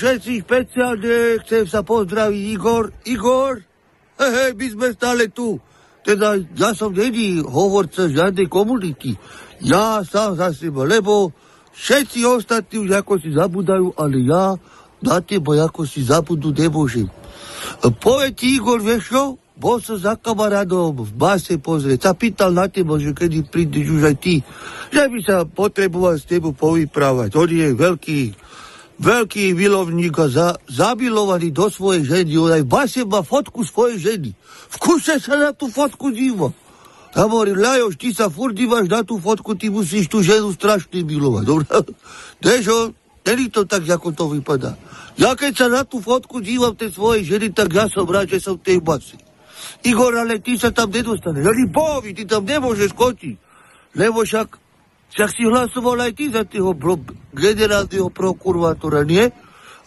Všetci, špeciálne chcem sa pozdraviť Igor. Igor, hej, my sme stále tu. Teda ja som není hovorca žiadnej komunity. Ja sám za seba, lebo všetci ostatní už ako si zabudajú, ale ja na teba ako si zabudnú nemôžem. Povie ti Igor, vieš čo? Bol som za kamarádom v base pozrieť. Sa pýtal na teba, že kedy prídeš už aj ty. Že by sa potreboval s tebou povyprávať. On je veľký veľký milovník a za, zamilovaný do svojej ženy. On aj base má fotku svojej ženy. V kuse sa na tú fotku díva. A hovorí, Lajoš, ty sa furt dívaš na tú fotku, ty musíš tú ženu strašne milovať. Dobre? Dežo, není to tak, ako to vypadá. Ja keď sa na tú fotku dívam tej svojej ženy, tak ja som rád, že som tej base. Igor, ale ty sa tam nedostaneš. Ani Bovi, ty tam nemôžeš skočiť. Lebo však však si hlasoval aj ty za tého pro, generálneho prokurátora, nie?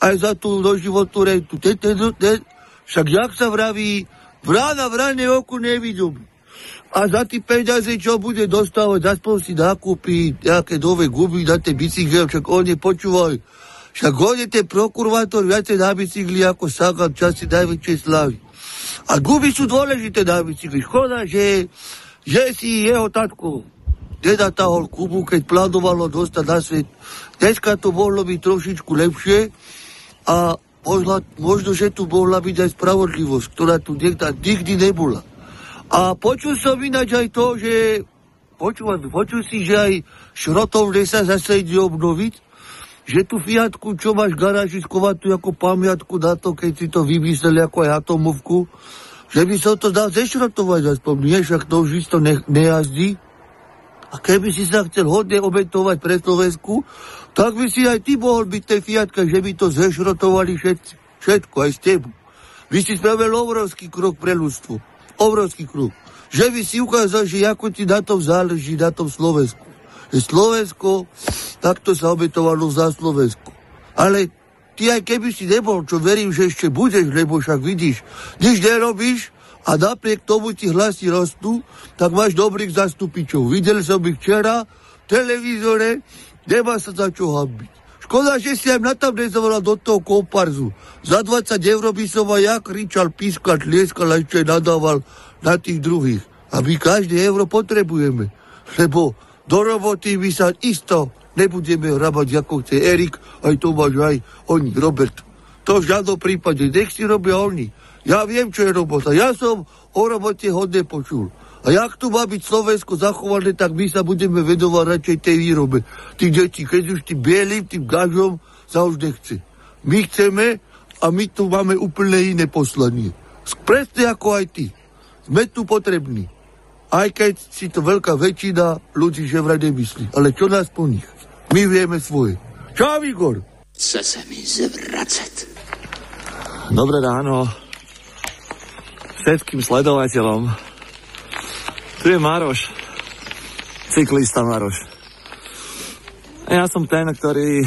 Aj za tú doživotnú rentu. Ten, ten, ten, však jak sa vraví, vrána v rane oku nevidím. A za tí peniaze, čo bude dostávať, aspoň si nakúpi nejaké nové gumy na tie bicykle, však oni počúvajú. Však on je ten prokurátor viacej na bicykli ako Sagan časti najväčšej slavy. A gumy sú dôležité na bicykli. Škoda, že, že si jeho tatko nedatahol Kubu, keď plánovalo dostať na svet. Dneska to mohlo byť trošičku lepšie a možno, možno že tu mohla byť aj spravodlivosť, ktorá tu niekda, nikdy nebola. A počul som ináč aj to, že počul, počul si, že aj šrotovne sa zase ide obnoviť, že tu Fiatku, čo máš garáži skovatú ako pamiatku na to, keď si to vymysleli ako aj atomovku, že by som to dal zešrotovať aspoň, nie, však to už isto ne, nejazdí. A keby si sa chcel hodne obetovať pre Slovensku, tak by si aj ty mohol byť tej Fiatka, že by to zešrotovali všetci, všetko, aj z tebu. Vy si spravil obrovský krok pre ľudstvo. Obrovský krok. Že by si ukázal, že ako ti na tom záleží, na tom Slovensku. Že Slovensko, takto sa obetovalo za Slovensko. Ale ty aj keby si nebol, čo verím, že ešte budeš, lebo však vidíš, nič nerobíš, a napriek tomu ti hlasy rastú, tak máš dobrých zastupičov. Videl som ich včera v televízore, nemá sa za čo hambiť. Škoda, že si aj natabnezovala do toho komparzu. Za 20 eur by som aj ja kričal, pískal, tlieskal a ešte nadával na tých druhých. A my každý euro potrebujeme. Lebo do roboty my sa isto nebudeme hrabať, ako chce Erik, aj Tomáš, aj oni, Robert. To v žiadnom prípade. Nech si robia oni. Ja viem, čo je robota. Ja som o robote hodne počul. A jak tu má byť Slovensko zachované, tak my sa budeme vedovať radšej tej výrobe. Tých detí, keď už tým bielým, tým gažom sa už nechce. My chceme a my tu máme úplne iné poslanie. Presne ako aj ty. Sme tu potrební. Aj keď si to veľká väčšina ľudí že vraj nemyslí. Ale čo nás po nich? My vieme svoje. Čau, Igor. Chce sa mi zvracať. Dobré ráno všetkým sledovateľom. Tu je Maroš, cyklista Maroš. Ja som ten, ktorý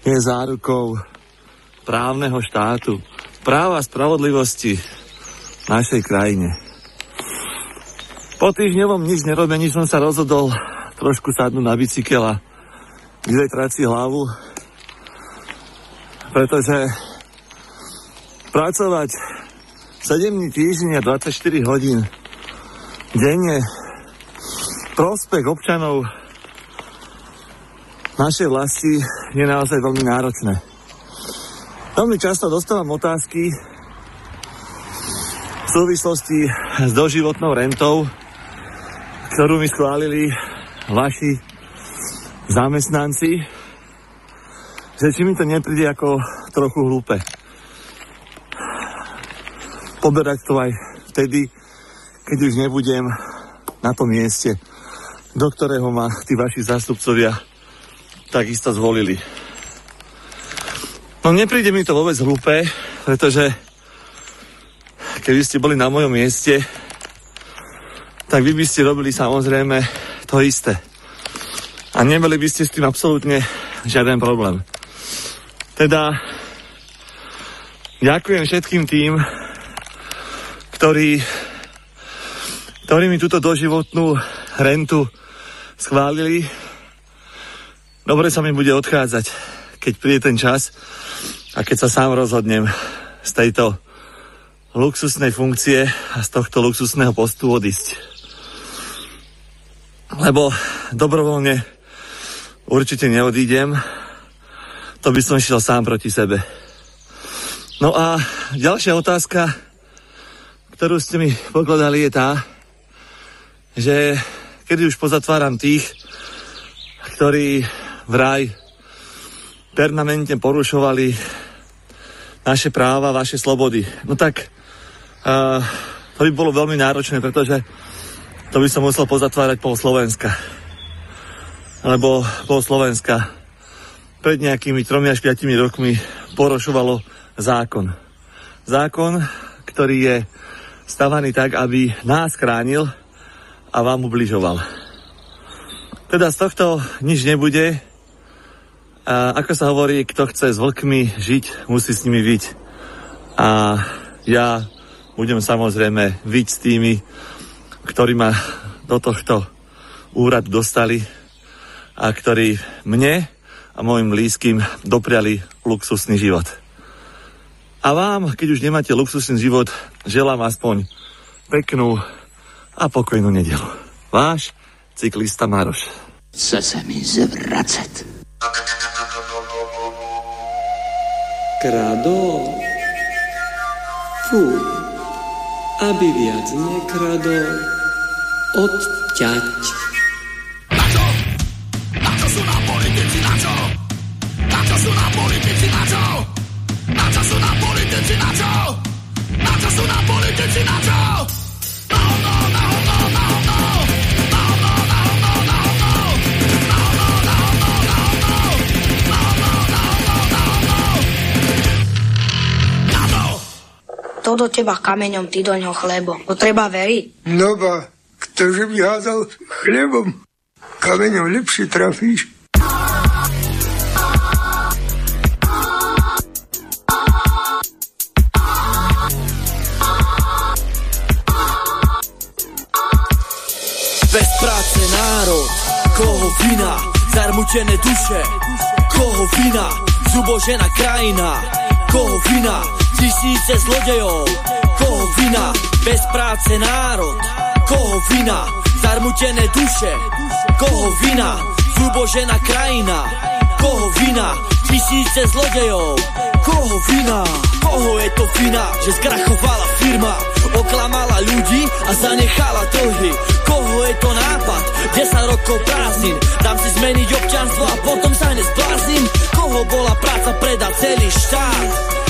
je zárukou právneho štátu, práva a spravodlivosti v našej krajine. Po týždňovom nič nerobení som sa rozhodol trošku sadnúť na bicykel a vyvetrať hlavu, pretože pracovať 7 dní týždňa, 24 hodín denne prospech občanov našej vlasti je naozaj veľmi náročné. Veľmi často dostávam otázky v súvislosti s doživotnou rentou, ktorú mi schválili vaši zamestnanci, že či mi to nepríde ako trochu hlúpe poberať to aj vtedy, keď už nebudem na tom mieste, do ktorého ma tí vaši zástupcovia takisto zvolili. No nepríde mi to vôbec hlúpe, pretože keby ste boli na mojom mieste, tak vy by ste robili samozrejme to isté. A nemali by ste s tým absolútne žiaden problém. Teda ďakujem všetkým tým, ktorí, ktorí mi túto doživotnú rentu schválili. Dobre sa mi bude odchádzať, keď príde ten čas a keď sa sám rozhodnem z tejto luxusnej funkcie a z tohto luxusného postu odísť. Lebo dobrovoľne určite neodídem, to by som šiel sám proti sebe. No a ďalšia otázka, ktorú ste mi pokladali, je tá, že kedy už pozatváram tých, ktorí vraj permanentne porušovali naše práva, vaše slobody. No tak uh, to by bolo veľmi náročné, pretože to by som musel pozatvárať pol Slovenska. Lebo pol Slovenska pred nejakými 3 až 5 rokmi porušovalo zákon. Zákon, ktorý je stavaný tak, aby nás chránil a vám ubližoval. Teda z tohto nič nebude. A ako sa hovorí, kto chce s vlkmi žiť, musí s nimi vyť. A ja budem samozrejme vyť s tými, ktorí ma do tohto úradu dostali a ktorí mne a mojim blízkym dopriali luxusný život. A vám, keď už nemáte luxusný život, želám aspoň peknú a pokojnú nedelu. Váš cyklista Maroš. Chce se mi zvracet. Kradol? Fú, aby viac nekradol, odťať. To do teba kameňom, ty do ňoho chlebo. To treba veriť. No ba, ktože by házal chlebom, kameňom lepšie trafíš. Národ, koho vina, zarmutené duše, koho vina, zubožená krajina, koho vina, tisíce zlodejov, koho vina, bez práce národ, koho vina, zarmutené duše, koho vina, zubožená krajina, koho vina, tisíce zlodejov, koho vina, koho je to vina, že skrachovala firma, oklamala ľudí a zanechala dlhy, koho je to nápad, 10 rokov prázdnin, dám si zmeniť občanstvo a potom sa nezbláznim, koho bola práca predať celý štát,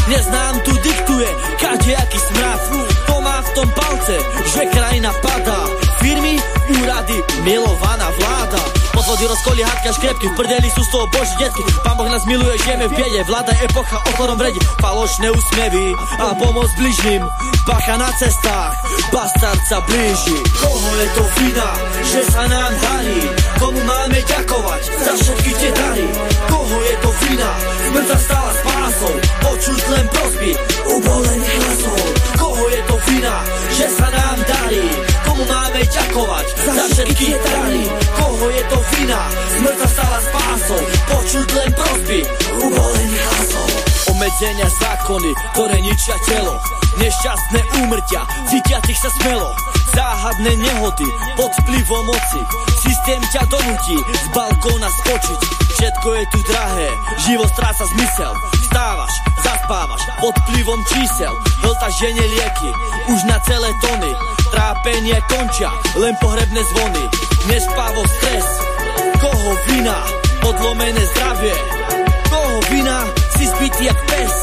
neznám tu diktuje, kadejaký smrad, to má v tom palce, že krajina padá, firmy, úrady, milovaná vláda, Podvody, rozkoly, hádky a škrepky V prdeli sú z toho boží detky. Pán Boh nás miluje, žijeme v biede Vláda epocha okorom vredi. Falošné úsmevy a pomoc bližným Bacha na cestách Bastard sa blíži. Koho je to vina, že sa nám darí? Komu máme ďakovať za všetky tie dary? Koho je to vina, smrť sa stala spásou? Počuť len prosby, ubolených hlasov. Koho je to vina, že sa nám darí Komu máme ďakovať za všetky tie Koho je to vina, smrť sa stala spásou Počuť len prosby, ubolených hlasov. Obmedzenia zákony, ktoré ničia telo. Nešťastné úmrtia, cítiacich sa smelo. Záhadné nehody, pod vplyvom moci. Systém ťa donúti z balkóna skočiť. Všetko je tu drahé, život stráca zmysel. Vstávaš, zaspávaš, pod vplyvom čísel. Hlta žene lieky, už na celé tony Trápenie končia, len pohrebné zvony Nespávo stres, koho vina? Podlomené zdravie, koho vina? Si zbytý jak pes,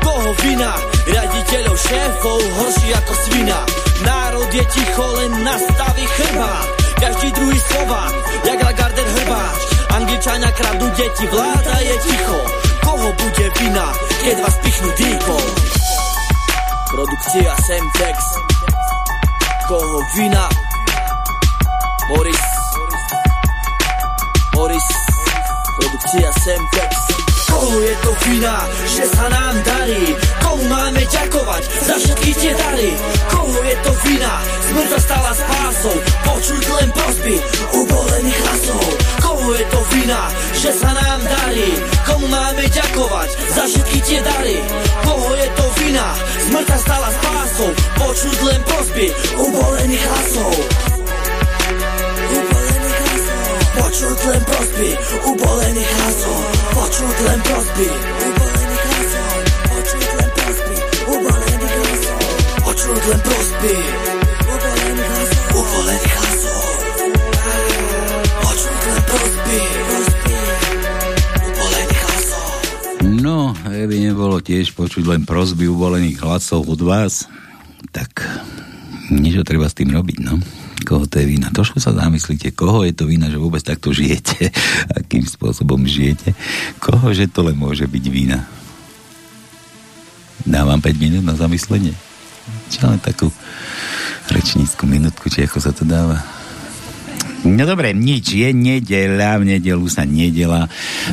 koho vina? Riaditeľov šéfov, horší ako svina. Národ je ticho, len nastaví chrbát Každý druhý Slovák, jak Lagarder hrbáč Angličania kradú deti, vláda je ticho. Koho bude vina, keď vás pichnú dýchom. Produkcia Semtex como Vina, Morris, Morris, Morris. producía Koho je to vina, že sa nám darí? Komu máme ďakovať za všetky tie dary? Koho je to vina, smrť sa stala spásou Počuť len prosby ubolených hlasov Koho je to vina, že sa nám darí? Komu máme ďakovať za všetky tie dary? Koho je to vina, smrť sa stala spásou Počuť len prosby Ubolených hlasov Počuť len prosby ubolených hlasov Počuť len prosby ubolených hlasov Počuť len prosby ubolených hlasov Počuť len prosby ubolených hlasov Ubolených hlasov Počuť len prosby ubolených No, keby nebolo tiež počuť len prosby uvolených hlasov od vás, tak niečo treba s tým robiť, no. Koho to je vina? Trošku sa zamyslíte, koho je to vina, že vôbec takto žijete, akým spôsobom žijete, koho že to len môže byť vina. Dávam 5 minút na zamyslenie. Čo len takú rečnícku minútku, či ako sa to dáva. No dobre, nič, je nedeľa, v nedelu sa nedela.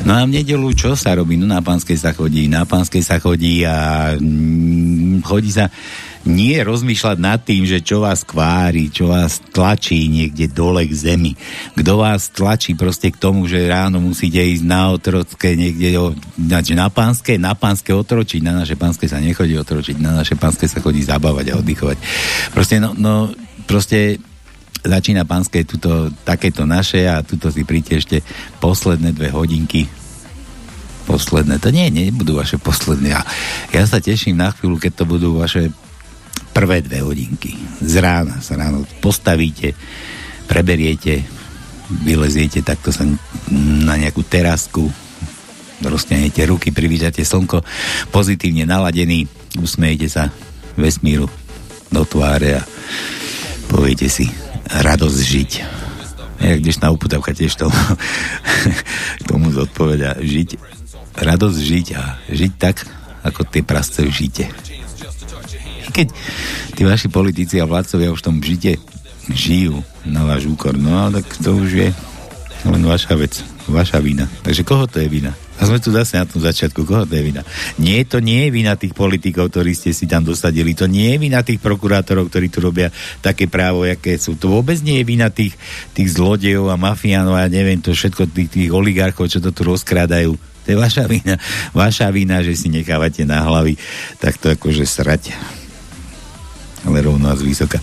No a v nedelu čo sa robí? No na pánskej sa chodí, na pánskej sa chodí a mm, chodí sa nie rozmýšľať nad tým, že čo vás kvári, čo vás tlačí niekde dole k zemi. Kto vás tlačí proste k tomu, že ráno musíte ísť na otrocké niekde o, na, pánske, na pánske otročiť, na naše pánske sa nechodí otročiť, na naše pánske sa chodí zabávať a oddychovať. Proste, no, no proste začína pánske tuto, takéto naše a tuto si príďte ešte posledné dve hodinky posledné, to nie, nebudú vaše posledné a ja sa teším na chvíľu, keď to budú vaše prvé dve hodinky. Z rána sa ráno postavíte, preberiete, vyleziete takto sa na nejakú terasku, rozťahnete ruky, privítate slnko, pozitívne naladený, usmejete sa vesmíru do tváre a poviete si radosť žiť. Ja, když na uputavka tiež tomu, tomu zodpoveda žiť, radosť žiť a žiť tak, ako tie prasce žite keď tí vaši politici a vládcovia už v tom žite žijú na váš úkor, no ale tak to už je len vaša vec, vaša vina. Takže koho to je vina? A sme tu zase na tom začiatku, koho to je vina? Nie, to nie je vina tých politikov, ktorí ste si tam dosadili, to nie je vina tých prokurátorov, ktorí tu robia také právo, aké sú. To vôbec nie je vina tých, tých zlodejov a mafiánov a neviem, to všetko tých, tých oligarchov, čo to tu rozkrádajú. To je vaša vina. Vaša vina, že si nechávate na hlavy takto akože srať ale rovno a z vysoka.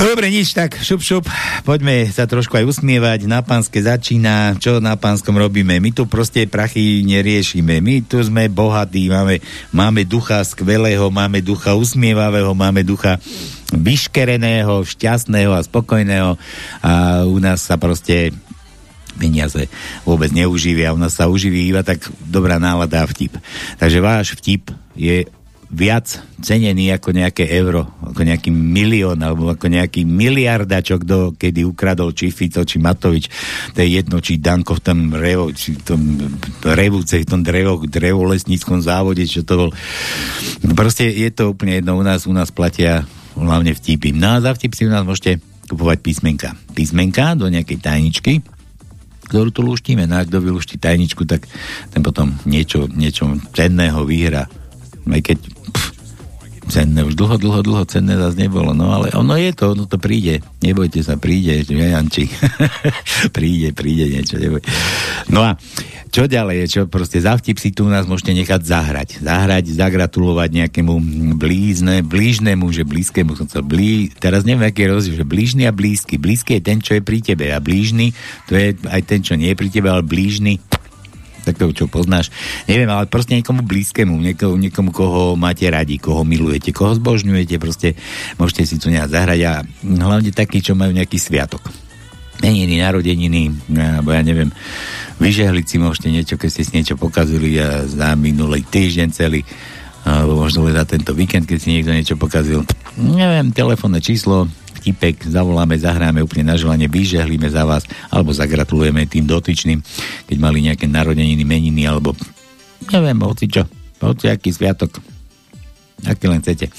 Dobre, nič, tak šup, šup, poďme sa trošku aj usmievať, na pánske začína, čo na pánskom robíme, my tu proste prachy neriešime, my tu sme bohatí, máme, máme ducha skvelého, máme ducha usmievavého, máme ducha vyškereného, šťastného a spokojného. A u nás sa proste peniaze vôbec neuživia, u nás sa uživí iba tak dobrá nálada a vtip. Takže váš vtip je viac cenený ako nejaké euro, ako nejaký milión, alebo ako nejaký miliarda, čo kto kedy ukradol, či Fico, či Matovič, to je jedno, či Danko v tom revo, či v tom revúce, v tom drevo, drevolesníckom závode, čo to bol. Proste je to úplne jedno, u nás, u nás platia hlavne vtipy. No a za vtip si u nás môžete kupovať písmenka. Písmenka do nejakej tajničky, ktorú tu luštíme. No a kto vylúšti tajničku, tak ten potom niečo, niečo cenného vyhra. Aj keď cenné. Už dlho, dlho, dlho cenné zase nebolo. No ale ono je to, ono to príde. Nebojte sa, príde, Janči. príde, príde niečo, neboj. No a čo ďalej čo proste za vtip si tu nás môžete nechať zahrať. Zahrať, zagratulovať nejakému blízne, blížnemu, že blízkemu som chcel blí, teraz neviem, aký je rozdiel, že blížny a blízky. Blízky je ten, čo je pri tebe a blížny, to je aj ten, čo nie je pri tebe, ale blížny takého, čo poznáš. Neviem, ale proste niekomu blízkemu, niekomu, niekomu, koho máte radi, koho milujete, koho zbožňujete, proste môžete si tu nejak zahrať a hlavne takí, čo majú nejaký sviatok. Meniny, narodeniny, alebo ja neviem, vyžehliť si môžete niečo, keď ste si niečo pokazili a za minulý týždeň celý, alebo možno za tento víkend, keď si niekto niečo pokazil. Neviem, telefónne číslo vtipek, zavoláme, zahráme úplne na želanie, vyžehlíme za vás, alebo zagratulujeme tým dotyčným, keď mali nejaké narodeniny, meniny, alebo neviem, hoci čo, hoci aký sviatok, aký len chcete.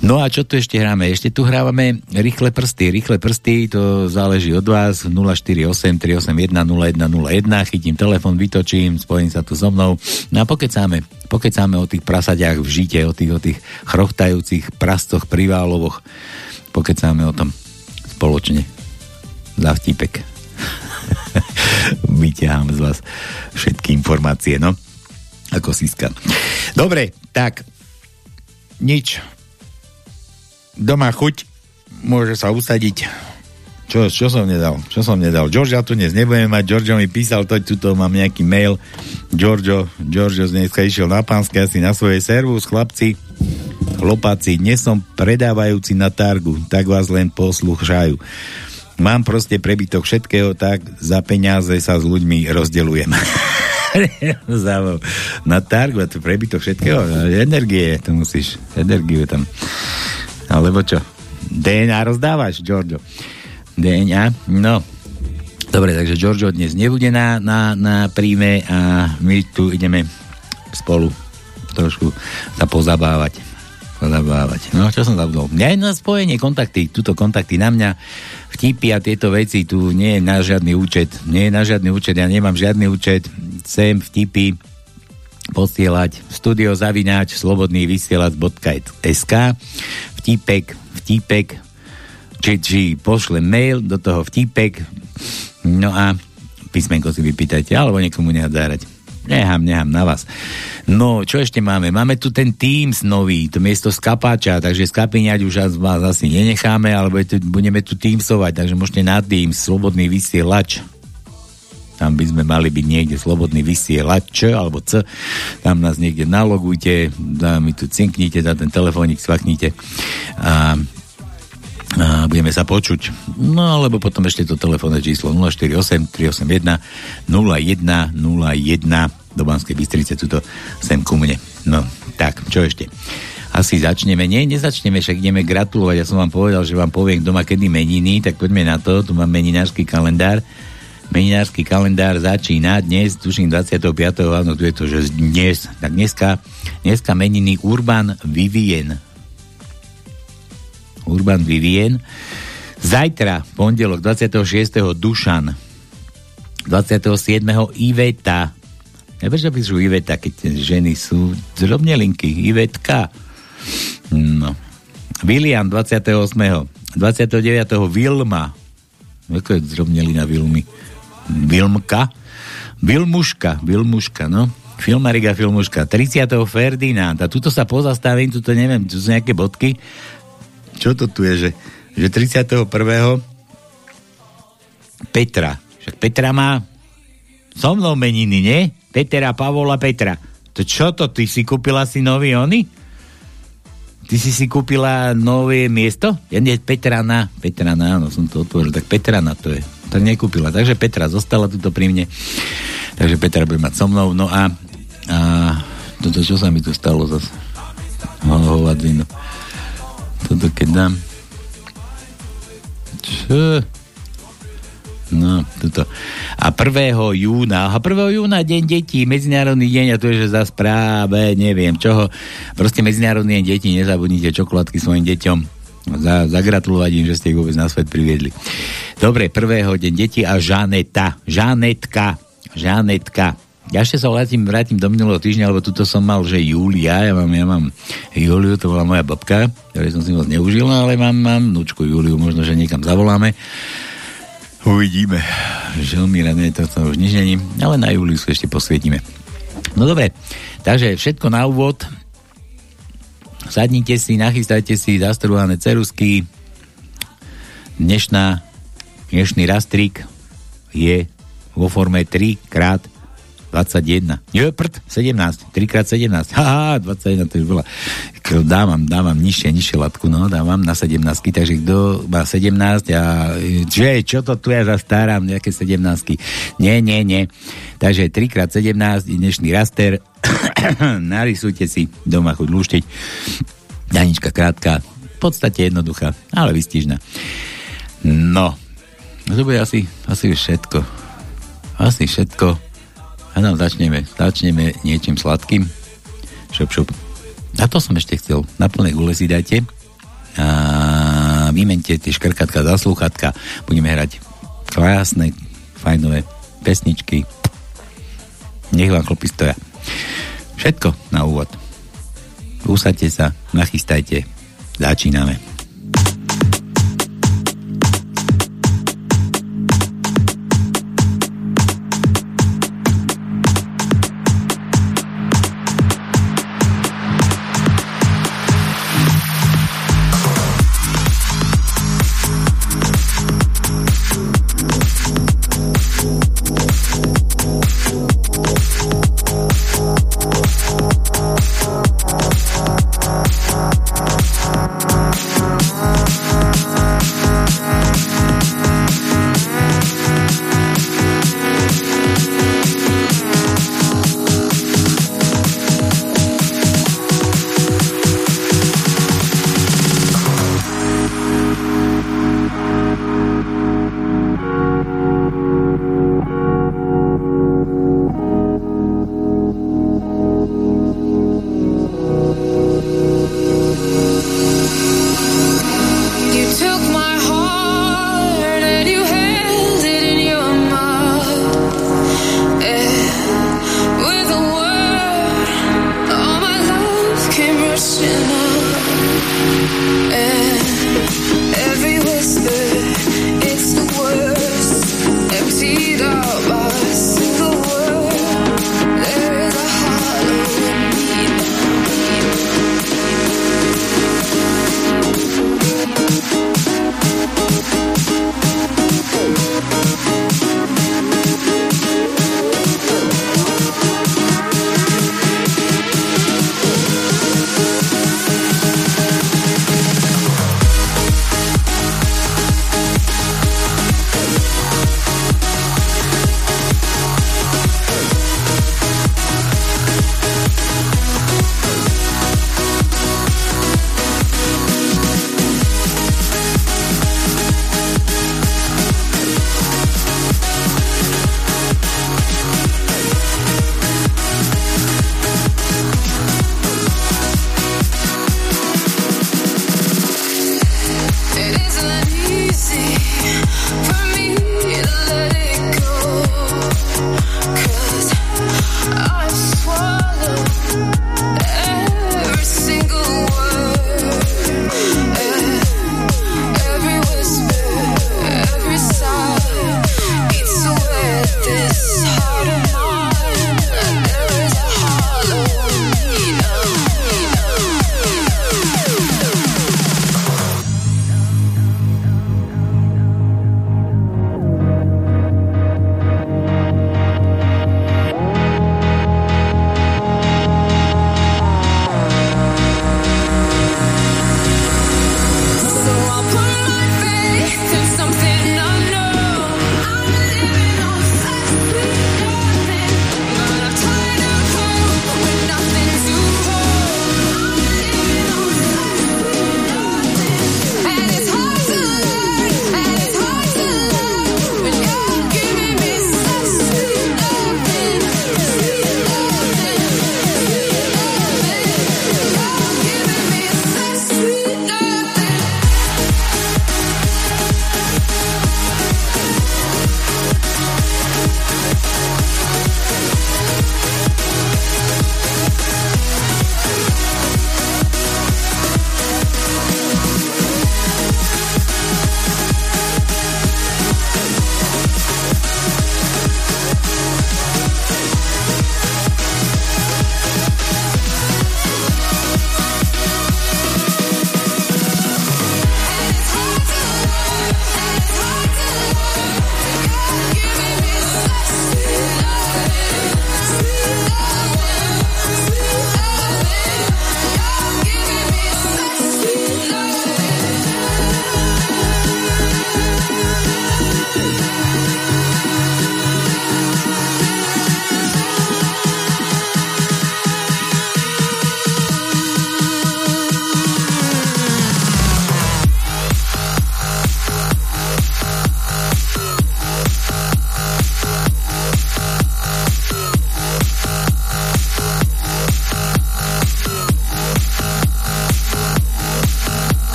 No a čo tu ešte hráme? Ešte tu hrávame rýchle prsty. Rýchle prsty, to záleží od vás. 048 381 0101. Chytím telefon, vytočím, spojím sa tu so mnou. No a pokecáme. Pokecáme o tých prasadiach v žite, o tých, o tých chrochtajúcich prastoch, priválovoch. Pokecáme o tom spoločne. Za vtipek. Vyťahám z vás všetky informácie, no. Ako síska. Dobre, tak nič doma chuť, môže sa usadiť. Čo, čo som nedal? Čo som nedal? Georgia tu dnes nebudeme mať. Giorgio mi písal, to, tuto mám nejaký mail. Giorgio, Giorgio dneska išiel na pánske asi na svojej servus, chlapci, chlopáci, dnes som predávajúci na targu, tak vás len posluchajú. Mám proste prebytok všetkého, tak za peniaze sa s ľuďmi rozdelujem. na targu, a to prebytok všetkého, energie, to musíš, energiu tam alebo čo? DNA rozdávaš, Giorgio. DNA? No. Dobre, takže Giorgio dnes nebude na, na, na príjme a my tu ideme spolu trošku sa pozabávať. Pozabávať. No, čo som zabudol? Ja na spojenie, kontakty, tuto kontakty na mňa, vtipy a tieto veci, tu nie je na žiadny účet. Nie je na žiadny účet, ja nemám žiadny účet. Sem vtipy, posielať studiozavináč slobodný vysielač.sk vtipek, vtipek, či, či pošle mail do toho vtipek, no a písmenko si vypýtajte, alebo niekomu nehadzárať. Nechám, nechám na vás. No, čo ešte máme? Máme tu ten Teams nový, to miesto skapáča, takže skapiňať už vás asi nenecháme, alebo budeme tu Teamsovať, takže môžete na Teams, slobodný vysielač, tam by sme mali byť niekde slobodný vysielač, alebo C, tam nás niekde nalogujte, mi tu cinknite, dá ten telefónik svaknite a a budeme sa počuť. No alebo potom ešte to telefónne číslo 048 381 0101 do Banskej Bystrice, tuto sem ku mne. No, tak, čo ešte? Asi začneme. Nie, nezačneme, však ideme gratulovať. Ja som vám povedal, že vám poviem, kto má kedy meniny, tak poďme na to. Tu mám meninársky kalendár. Meninársky kalendár začína dnes, tuším 25. áno, tu je to, že dnes. Tak dneska, dneska meniny Urban Vivien. Urban Vivien. Zajtra, pondelok 26. Dušan. 27. Iveta. Ja prečo píšu Iveta, keď ženy sú drobnelinky. Ivetka. No. William 28. 29. Vilma. Ako je drobnelina Vilmy? Vilmka, Vilmuška, Vilmuška, no. Filmarika Filmuška. 30. Ferdinanda. Tuto sa pozastavím, tuto neviem, tu sú nejaké bodky. Čo to tu je, že, že 31. Petra. Však Petra má so mnou meniny, nie? Petra, Pavola, Petra. To čo to, ty si kúpila si nový ony? Ty si si kúpila nové miesto? Ja nie, Petrana. Petrana, áno, som to otvoril. Tak Petrana to je tak nekúpila. Takže Petra zostala tuto pri mne. Takže Petra bude mať so mnou. No a, a toto, čo sa mi tu stalo zase? Hovadzinu. Toto keď dám. Čo? No, toto. A 1. júna, a 1. júna deň detí, medzinárodný deň, a to je, že za správe, neviem čoho. Proste medzinárodný deň detí, nezabudnite čokoládky svojim deťom za, zagratulovať im, že ste ich vôbec na svet priviedli. Dobre, prvého deň deti a Žaneta. Žanetka. Žanetka. Ja ešte sa vrátim, vrátim do minulého týždňa, lebo tuto som mal, že Julia, ja mám, ja mám Juliu, to bola moja babka, ktorej som si moc neužil, ale mám, mám nučku Juliu, možno, že niekam zavoláme. Uvidíme. Želmíra, nie, to, to už nič není, ale na Juliu sa ešte posvietime. No dobre, takže všetko na úvod sadnite si, nachystajte si zastrúhané cerusky. Dnešná, dnešný rastrík je vo forme 3 krát 21. Nie, prd, 17. 3 krát 17. Haha, 21, to už bola. Dávam, dávam nižšie, nižšie latku, no, dávam na 17. Takže kto má 17 a že, čo to tu ja za starám, nejaké 17. Nie, nie, nie. Takže 3 krát 17 dnešný raster. Narysujte si doma chuť lúštiť. Danička krátka, v podstate jednoduchá, ale vystižná. No, to bude asi, asi všetko. Asi všetko nám začneme, začneme niečím sladkým. Šup, šup. A to som ešte chcel. Na plné gule si dajte. a vymente tie škrkatka za sluchatka. Budeme hrať krásne, fajnové pesničky. Nech vám chlopy stoja. Všetko na úvod. Usadte sa, nachystajte. Začíname.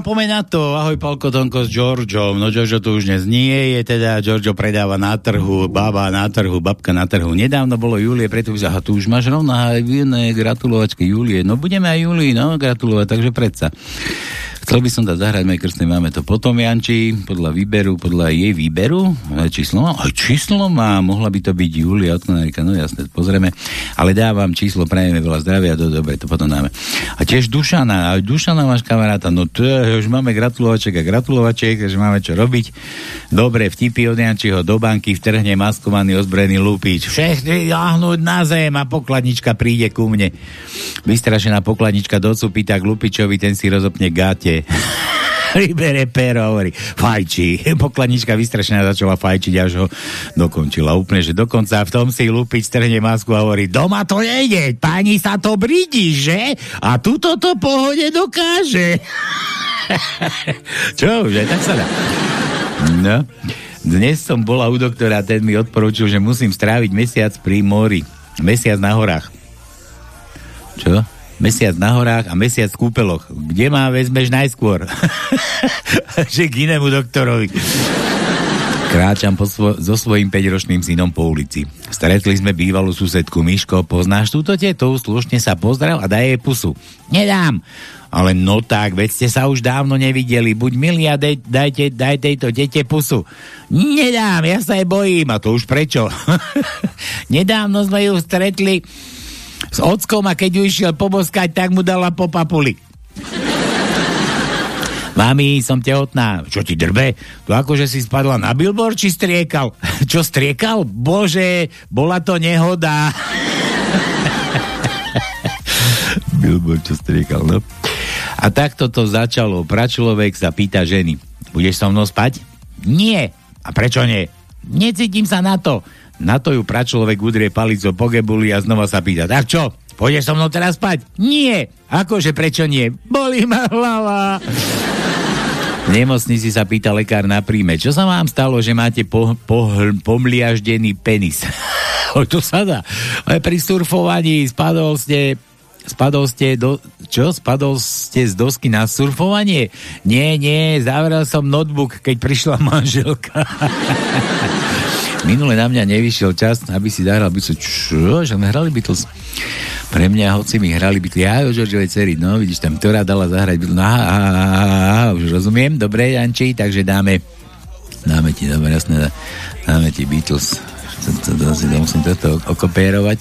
No pomeň na to, ahoj Palko Tonko s Giorgio. No Giorgio tu už dnes nie je, teda Giorgio predáva na trhu, baba na trhu, babka na trhu. Nedávno bolo Julie, preto by a tu už máš rovno aj gratulovačky Julie. No budeme aj Julii, no gratulovať, takže predsa. Chcel by som dať zahrať mojej máme to potom, Janči, podľa výberu, podľa jej výberu. Číslo má? Aj číslo má, mohla by to byť Julia od Konárika, no jasne, pozrieme. Ale dávam číslo, prajeme veľa zdravia, do, dobre, to potom dáme. A tiež Dušana, aj Dušana máš kamaráta, no to už máme gratulovaček a gratulovaček, takže máme čo robiť. Dobre, vtipy od Jančiho do banky vtrhne maskovaný ozbrojený lúpič. Všechny jahnúť na zem a pokladnička príde ku mne. Vystrašená pokladnička docupí tak Lupičovi, ten si rozopne gate. Vybere pero, hovorí, fajči. Pokladnička vystrašená začala fajčiť, až ho dokončila. Úplne, že dokonca v tom si lupiť strhne masku a hovorí, doma to nejde, pani sa to bridí, že? A tuto to pohode dokáže. Čo už, tak sa dá. No. Dnes som bola u doktora, ten mi odporúčil, že musím stráviť mesiac pri mori. Mesiac na horách. Čo? Mesiac na horách a mesiac v kúpeloch. Kde má vezmeš najskôr? že k inému doktorovi. Kráčam po svo- so svojím 5-ročným synom po ulici. Stretli sme bývalú susedku Miško, poznáš túto tetu? Slušne sa pozdrav a daj jej pusu. Nedám. Ale no tak, veď ste sa už dávno nevideli. Buď milí a dej, dajte, daj tejto dete pusu. Nedám, ja sa jej bojím. A to už prečo? Nedávno sme ju stretli s ockom a keď ju išiel poboskať, tak mu dala po papuli. Mami, som tehotná. Čo ti drbe? To akože si spadla na billboard, či striekal? Čo striekal? Bože, bola to nehoda. billboard, čo striekal, no. A takto to začalo. Pračlovek sa pýta ženy. Budeš so mnou spať? Nie. A prečo nie? Necítim sa na to. Na to ju pračlovek udrie palicou po gebuli a znova sa pýta, tak čo, pôjdeš so mnou teraz spať? Nie. Akože prečo nie? Bolí ma hlava. Nemocnici sa pýta lekár na príjme, čo sa vám stalo, že máte po, po, pomliaždený penis? o, to sa dá. Pri surfovaní spadol ste Spadol ste do... Čo? Spadol ste z dosky na surfovanie? Nie, nie, zavrel som notebook, keď prišla manželka. Minule na mňa nevyšiel čas, aby si zahral Beatles. Čo? Že hrali Beatles? Pre mňa, hoci mi hrali Beatles. Ja, Georgeovej dcery, no, vidíš, tam ktorá dala zahrať Beatles. Aha, aha, aha, aha, už rozumiem. Dobre, Janči, takže dáme dáme ti, dobre, jasné, dáme ti Beatles. To, to, to, to, musím toto okopérovať.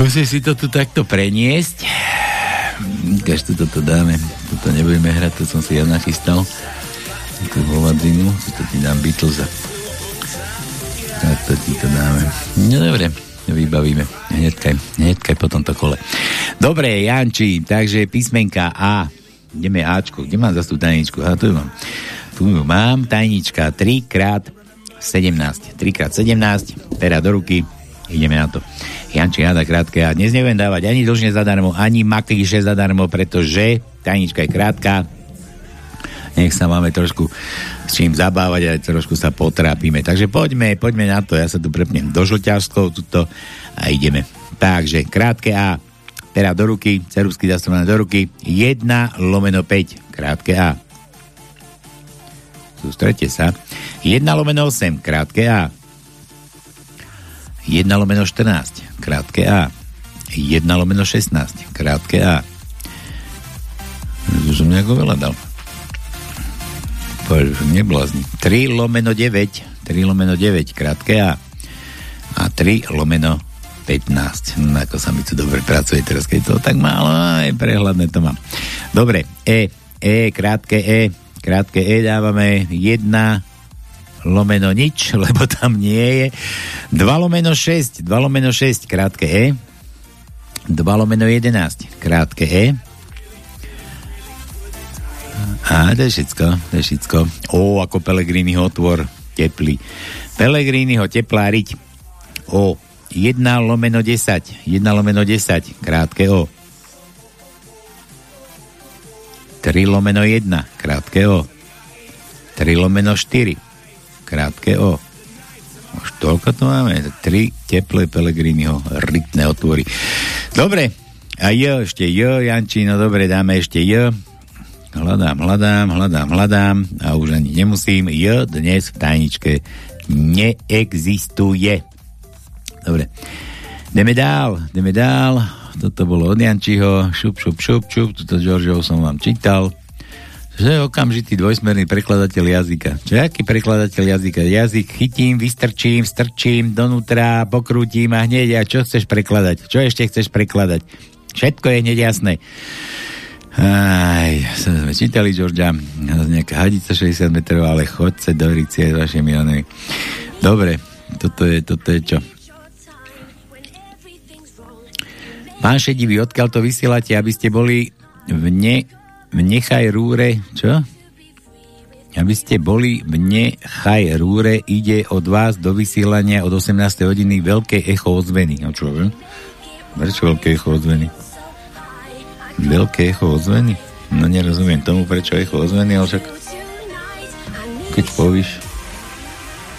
Musím si to tu takto preniesť. Každú toto dáme. Toto nebudeme hrať, to som si ja nachystal. Takú hovadinu, to ti dám Beatles tak to ti to dáme. No dobre, vybavíme. Hnedkaj, hnedkaj po tomto kole. Dobre, Janči, takže písmenka A. Ideme Ačku. Kde mám za tú tajničku? A tu ju mám. Tu ju mám. Tajnička 3 krát 17. 3 krát 17. Pera do ruky. Ideme na to. Janči, hada krátke. A dnes neviem dávať ani dlžne zadarmo, ani maklíše zadarmo, pretože tajnička je krátka, nech sa máme trošku s čím zabávať a trošku sa potrápime. Takže poďme, poďme na to. Ja sa tu prepnem do žlťažskou tuto a ideme. Takže krátke A, teda do ruky, cerusky zastrované do ruky, 1 lomeno 5, krátke A. Sústrete sa. 1 lomeno 8, krátke A. 1 lomeno 14, krátke A. 1 lomeno 16, krátke A. Už som nejako veľa dal neblázni. 3 lomeno 9, 3 lomeno 9, krátke A. A 3 lomeno 15. No, ako sa mi tu dobre pracuje teraz, keď to tak málo, aj prehľadné to mám. Dobre, E, E, krátke E, krátke E dávame 1 lomeno nič, lebo tam nie je. 2 lomeno 6, 2 lomeno 6, krátke E. 2 lomeno 11, krátke E. A to je všetko, to je všetko. O, ako Pelegriniho otvor, teplý. Pelegriniho teplá riť. O, 1 lomeno 10, 1 lomeno 10, krátke O. 3 lomeno 1, krátke O. 3 lomeno 4, krátke O. Už toľko to máme. 3 teplé Pelegriniho rytné otvory. Dobre, a J, ešte J, Janči, no dobre, dáme ešte J hľadám, hľadám, hľadám, hľadám a už ani nemusím. J dnes v tajničke neexistuje. Dobre. Ideme dál, ideme dál. Toto bolo od Jančiho. Šup, šup, šup, šup. Toto Georgeov som vám čítal. Že okamžitý dvojsmerný prekladateľ jazyka. Čo aký prekladateľ jazyka? Jazyk chytím, vystrčím, strčím donútra, pokrútim a hneď. A čo chceš prekladať? Čo ešte chceš prekladať? Všetko je hneď jasné. Aj, sme čítali Georgia, nejaká hadica 60 metrov, ale chodce do Rície s vašimi onými. Dobre, toto je, toto je čo? Pán Šedivý, odkiaľ to vysielate, aby ste boli v, ne, v Nechaj Rúre, čo? Aby ste boli v Nechaj Rúre, ide od vás do vysielania od 18. hodiny veľké echo ozveny. No čo? Prečo veľké echo ozveny? Veľké echo ozveny? No nerozumiem tomu, prečo echo ozveny, ale však keď povíš,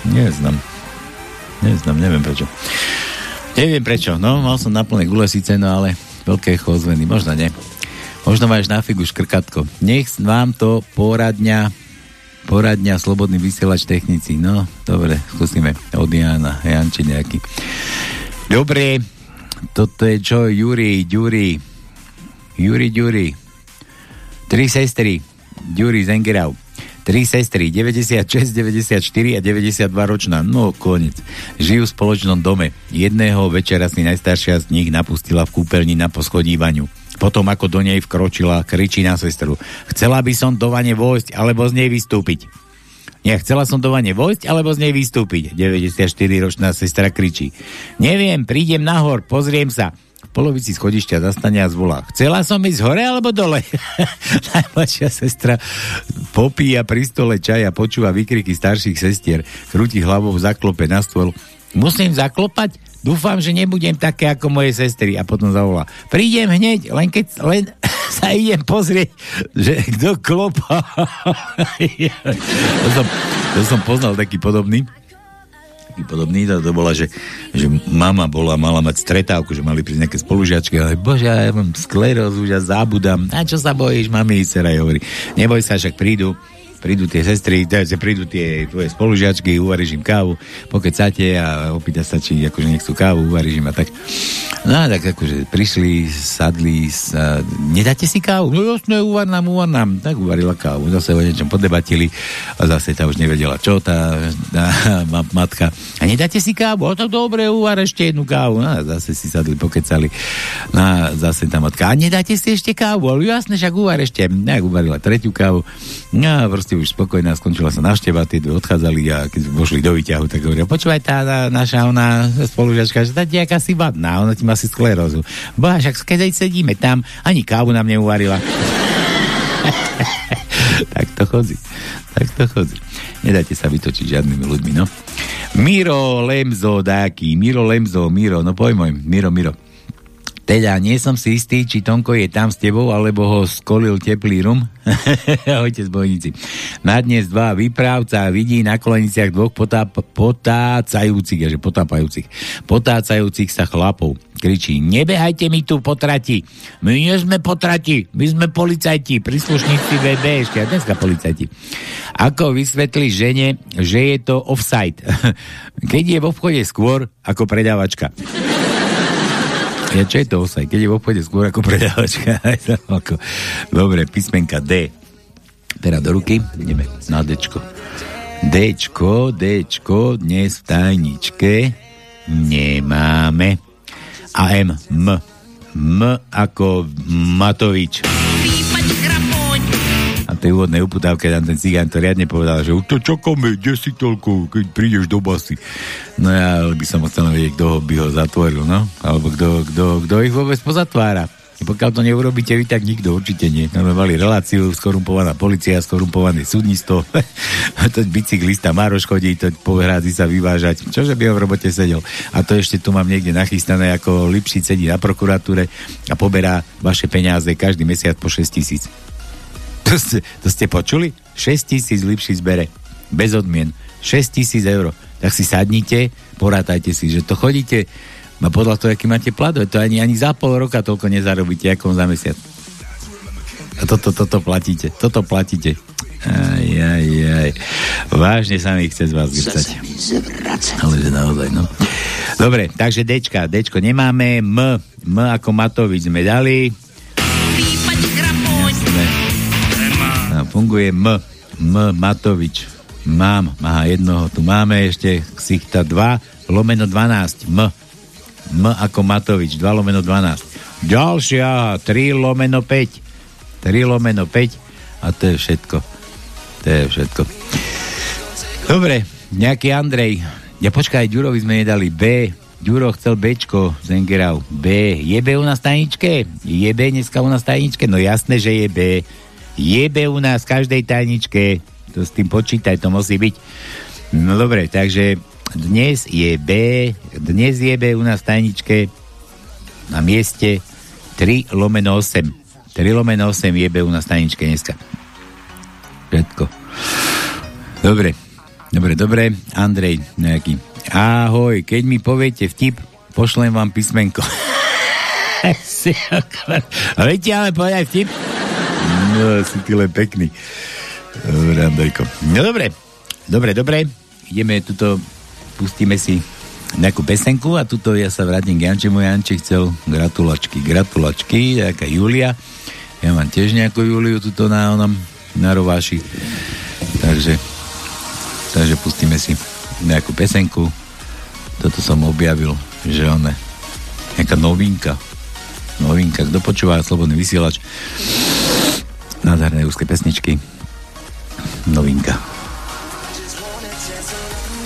neznam. Neznam, neviem prečo. Neviem prečo, no, mal som na plné gule síce, no ale veľké echo ozveny, možno nie. Možno máš na figu škrkatko. Nech vám to poradňa poradňa Slobodný vysielač technici. No, dobre, skúsime. Od Jana, Janči nejaký. Dobre, toto je čo? Juri, Juri, Juri, Juri. Tri sestry. Juri Zengerau. Tri sestry, 96, 94 a 92 ročná. No, konec. Žijú v spoločnom dome. Jedného večera si najstaršia z nich napustila v kúpeľni na poschodívaniu. Potom, ako do nej vkročila, kričí na sestru. Chcela by som do vane vojsť, alebo z nej vystúpiť. Ja chcela som do vane vojsť, alebo z nej vystúpiť. 94-ročná sestra kričí. Neviem, prídem nahor, pozriem sa polovici schodišťa zastane a zvolá. Chcela som ísť hore alebo dole? Najmladšia sestra popíja pri stole čaj a počúva vykriky starších sestier. Krúti hlavou, zaklope na stôl. Musím zaklopať? Dúfam, že nebudem také ako moje sestry. A potom zavolá. Prídem hneď, len keď len sa idem pozrieť, že kto klopa. to, som, to som poznal taký podobný taký podobný, to, to bola, že, že mama bola, mala mať stretávku, že mali prísť nejaké spolužiačky, ale bože, ja mám sklerózu, ja zabudám. A čo sa bojíš, mami, dcera hovorí. Neboj sa, však prídu, prídu tie sestry, teda prídu tie tvoje spolužiačky, uvaríš im kávu, pokecáte a opýta sa, či akože nechcú kávu, uvaríš im a tak. No a tak akože prišli, sadli, sa, nedáte si kávu? No jasné, uvar nám, uvar nám. Tak uvarila kávu, zase o niečom podebatili a zase tá už nevedela, čo tá, tá matka. A nedáte si kávu? O to dobre, uvar ešte jednu kávu. No a zase si sadli, pokecali. No a zase tá matka. A nedáte si ešte kávu? Ale jasné, však uvar ešte. Tak uvarila tretiu kávu. No a proste už spokojná, skončila sa návšteva, tie dve odchádzali a keď vošli do výťahu, tak hovoria, počúvaj tá, tá naša ona spolužiačka, že tá aká si vadná, ona ti má si sklerózu. Boha, však keď sedíme tam, ani kávu nám neuvarila. tak to chodí. Tak to chodí. Nedáte sa vytočiť žiadnymi ľuďmi, no. Miro Lemzo, dáky. Miro Lemzo, Miro, no pojmoj. Miro, Miro. Teda nie som si istý, či Tonko je tam s tebou, alebo ho skolil teplý rum. Ahojte zbojníci. Na dnes dva vyprávca vidí na koleniciach dvoch potáp- potácajúcich, že potápajúcich, potácajúcich sa chlapov. Kričí, nebehajte mi tu potrati. My nie sme potrati, my sme policajti, príslušníci VB, ešte a dneska policajti. Ako vysvetli žene, že je to offside? Keď je v obchode skôr ako predávačka. Ja, čo je to osaj? Keď je v obchode skôr ako predávačka. Dobre, písmenka D. Teraz do ruky, ideme na Dčko. Dčko, Dčko, dnes v tajničke nemáme. A M, M. M ako Matovič tej úvodnej uputávke tam ten cigán to riadne povedal, že to čakáme, kde si toľko, keď prídeš do basy. No ja by som chcel vedieť, kto by ho zatvoril, no? Alebo kto, ich vôbec pozatvára. Pokiaľ to neurobíte vy, tak nikto určite nie. No, mali reláciu, skorumpovaná policia, skorumpované súdnictvo. to bicyklista Mároš chodí, to po sa vyvážať. Čože by ho v robote sedel. A to ešte tu mám niekde nachystané, ako Lipšic sedí na prokuratúre a poberá vaše peniaze každý mesiac po 6 tisíc. To ste, to ste počuli? 6 tisíc lepší zbere. Bez odmien. 6 tisíc eur. Tak si sadnite, porátajte si, že to chodíte no podľa toho, aký máte plat, to ani, ani za pol roka toľko nezarobíte, ako za mesiac. A toto, toto platíte, toto platíte. Aj, aj, aj. Vážne sa mi chce z vás grcať. Ale že naozaj, no. Dobre, takže Dčka, Dčko nemáme, M, M ako Matovič sme dali. Funguje M, M Matovič. Mám, aha, jednoho tu máme ešte, ksichta 2, lomeno 12, M. M ako Matovič, 2 lomeno 12. Ďalšia, 3 lomeno 5. 3 lomeno 5 a to je všetko. To je všetko. Dobre, nejaký Andrej. Ja počkaj, Ďurovi sme nedali B. Ďuro chcel Bčko, Zengerau. B. Je B u nás tajničke? Je B dneska u nás tajničke? No jasné, že je B. Je B u nás v každej tajničke. To s tým počítaj, to musí byť. No dobre, takže dnes je B, dnes je B u nás v tajničke na mieste 3 lomeno 8. 3 lomeno 8 je B u nás v tajničke dneska. Všetko. Dobre, dobre, dobre. Andrej, nejaký. Ahoj, keď mi poviete vtip, pošlem vám písmenko. Viete ale povedať vtip? No, si ty len pekný. Dobre, Andrejko. No dobre, dobre, dobre. Ideme tuto, pustíme si nejakú pesenku a tuto ja sa vrátim k Jančemu. Janči chcel gratulačky, gratulačky, taká Julia. Ja mám tiež nejakú Juliu tuto na onom, na rováši. Takže, takže pustíme si nejakú pesenku. Toto som objavil, že on nejaká novinka. Novinka. Kto počúva Slobodný vysielač? Nádherné úzke pesničky. Novinka.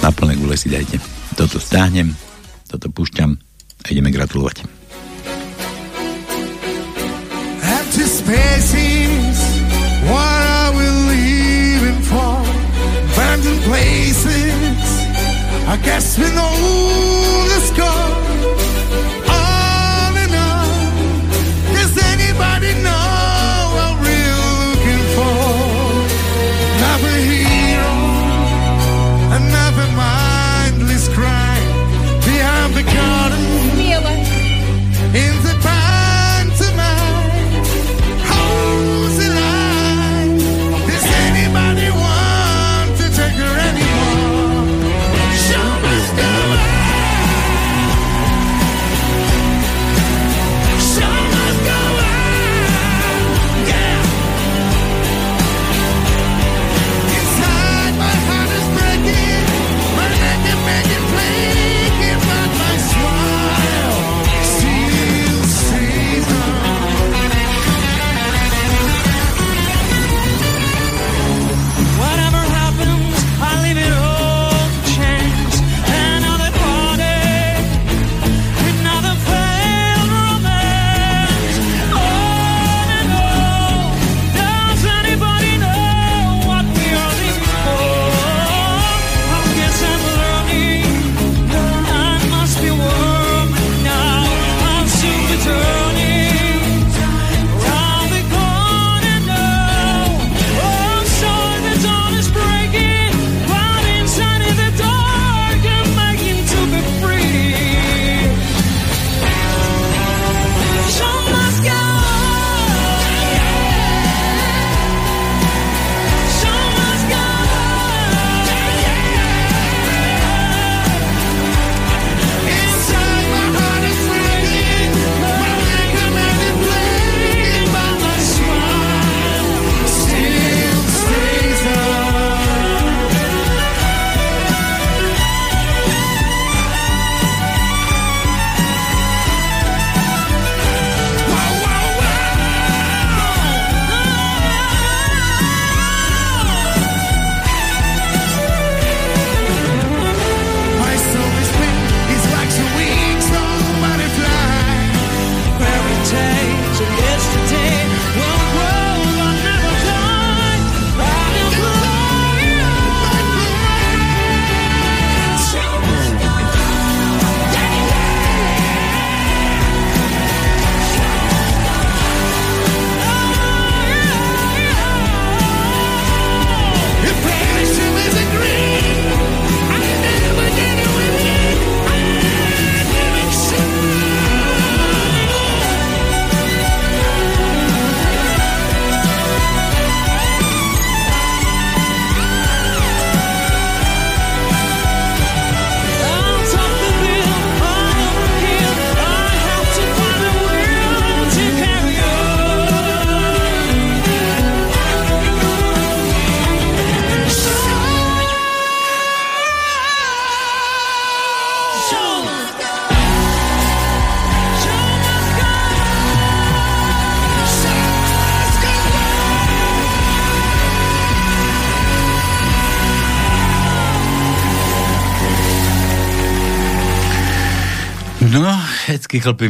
Na plné gule si dajte. Toto stáhnem, toto púšťam a ideme gratulovať. Empty spaces, what are we leaving for? Abandoned places, I guess we know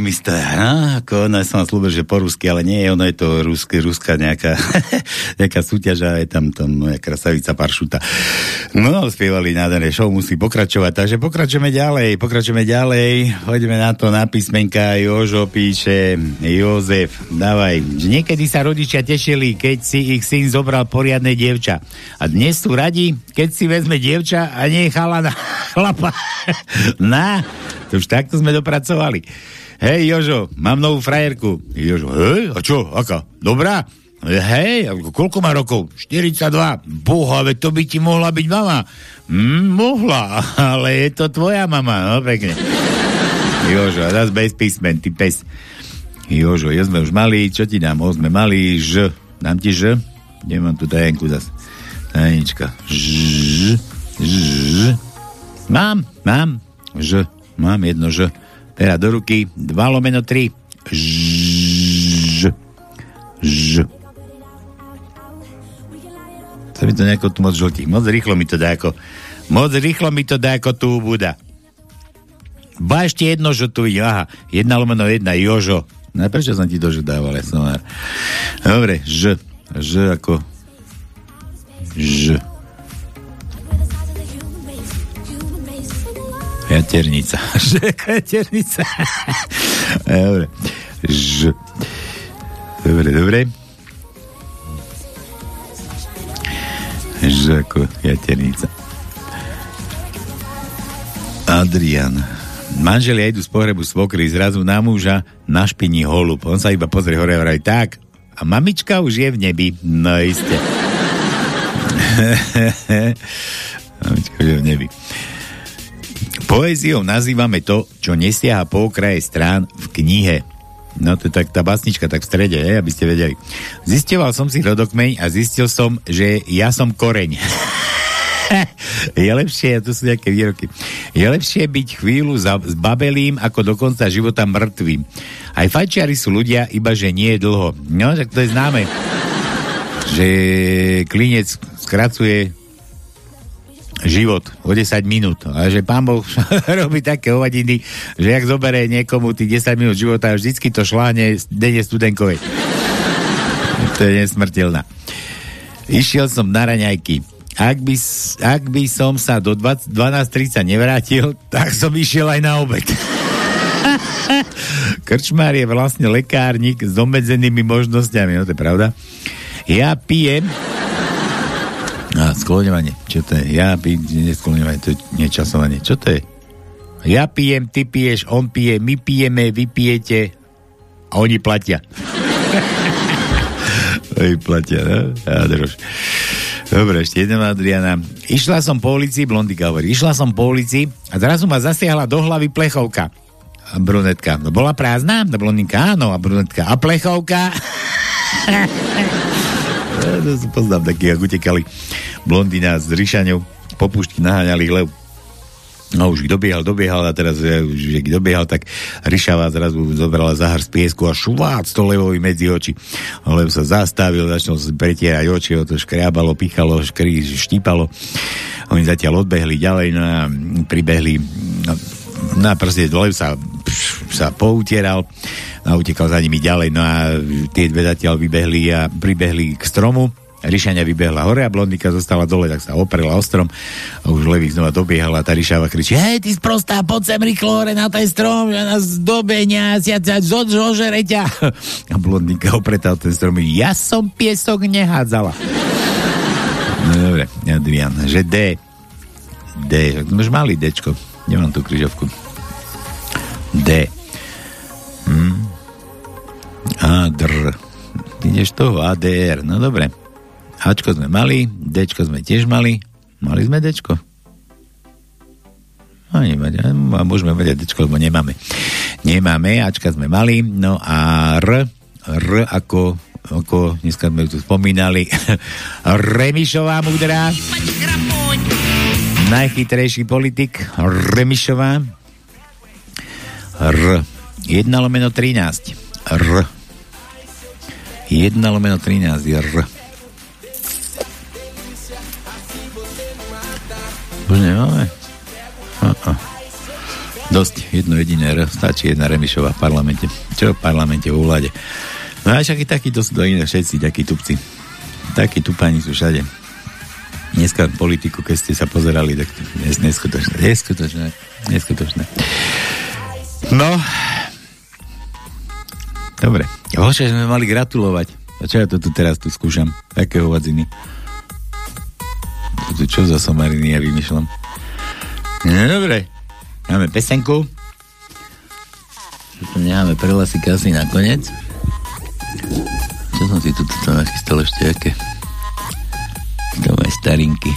Mi stoja, no? Ako ono, som slúbil, že po rusky, ale nie, ono je to rusky, ruská nejaká, nejaká súťaž a je tam, tam moja krasavica paršuta. No, spievali nádherné show, musí pokračovať, takže pokračujeme ďalej, pokračujeme ďalej, poďme na to na písmenka, Jožo píše, Jozef, dávaj, niekedy sa rodičia tešili, keď si ich syn zobral poriadne dievča. A dnes sú radi, keď si vezme dievča a nie chalana chlapa. Na, to už takto sme dopracovali. Hej, Jožo, mám novú frajerku. Jožo, hej, a čo, aká? Dobrá? Hej, koľko má rokov? 42. Boha, veď to by ti mohla byť mama. Mm, mohla, ale je to tvoja mama. No, pekne. Jožo, a zase bez písmen, ty pes. Jožo, ja sme už mali, čo ti dám? O, sme mali, ž. Dám ti ž? Nemám tu tajenku zase. Tajnička. Ž, ž. Mám, mám. Ž. Mám jedno Ž. Pera do ruky. 2 lomeno 3. Ž. Ž. Chce mi to nejako tu moc žltých. Moc rýchlo mi to dá ako... Moc rýchlo mi to dá ako tu Buda. Ba ešte jedno, že tu vidím. Aha, jedna lomeno jedna, Jožo. No prečo som ti to že dával, ja som Dobre, Ž. Ž ako... Ž. Jaternica. Ž ako jaternica. dobre. Ž. Dobre, dobre. Ž ako jaternica. Adrian. Manželia idú z pohrebu svokry, zrazu na muža na špiní holub. On sa iba pozrie hore hovorí, tak, a mamička už je v nebi. No iste. mamička už je v nebi. Poéziou nazývame to, čo nesiaha po okraje strán v knihe. No to je tak tá basnička tak v strede, je, aby ste vedeli. Zistoval som si rodokmeň a zistil som, že ja som koreň. je lepšie, to sú nejaké výroky, je lepšie byť chvíľu za, s babelím ako do konca života mŕtvým. Aj fajčiari sú ľudia, iba že nie je dlho. No, tak to je známe. Že klinec skracuje život o 10 minút. A že pán Boh robí také hovadiny, že jak zoberie niekomu tých 10 minút života, vždycky to šláne denne studenkovej. to je nesmrteľná. Išiel som na raňajky. Ak by, ak by som sa do 12.30 nevrátil, tak som išiel aj na obed. Krčmár je vlastne lekárnik s obmedzenými možnosťami, no to je pravda. Ja pijem a skloňovanie. Čo to je? Ja pijem, neskloňovanie, to je nečasovanie. Čo to je? Ja pijem, ty piješ, on pije, my pijeme, vy pijete a oni platia. oni platia, no? Ja, drož. Dobre, ešte jedna Adriana. Išla som po ulici, blondika hovorí, išla som po ulici a zrazu ma zasiahla do hlavy plechovka. A brunetka. No bola prázdna? No blondinka, áno. A brunetka. A plechovka? to poznám taký, ako utekali blondína s Ríšaňou po púšti naháňali lev. No už dobiehal, dobiehal a teraz, už ich dobiehal, tak Ríšava zrazu zobrala zahar z piesku a švác to levovi medzi oči. Lev sa zastavil, začal sa pretierať oči, o to škriabalo, pichalo, škrí, štípalo. Oni zatiaľ odbehli ďalej, no a pribehli, no, no a proste lev sa, sa poutieral a utekal za nimi ďalej, no a tie dve zatiaľ vybehli a pribehli k stromu Ríšania vybehla hore a blondika zostala dole, tak sa oprela o strom a už Levik znova dobiehala a tá Ríšava kričí hej, ty sprostá, poď sem rýchlo hore na ten strom, ja nás dobenia, ťa zožere ťa. A blondinka opretá ten strom, ja som piesok nehádzala. No dobre, Adrian, že D. D, už mali Dčko, nemám tú križovku. D. Ideš toho, ADR, no dobre. Ačko sme mali, Dčko sme tiež mali. Mali sme Dčko? No nevadí, môžeme vedieť Dčko, lebo nemáme. Nemáme, Ačka sme mali, no a R, R ako, ako dneska sme tu spomínali, Remišová mudrá. Najchytrejší politik, Remišová. R, 1 lomeno 13. R. 1 lomeno 13 je R. Už nemáme? Dosť. 1 Jedno jediné, re- stačí jedna Remišová v parlamente. Čo v parlamente, vo vláde. No a však i takíto sú to iné všetci, takí tupci. Takí tupani sú všade. Dneska politiku, keď ste sa pozerali, tak to je neskutočné, neskutočné, neskutočné. No, dobre. Hoče sme mali gratulovať. A čo ja to tu teraz tu skúšam? Také hovadziny. Čo za somariny ja vymýšľam? No, dobre. Máme pesenku. Tu necháme prelasy asi nakoniec. Čo som si tu to nachystal ešte aké? To moje starinky.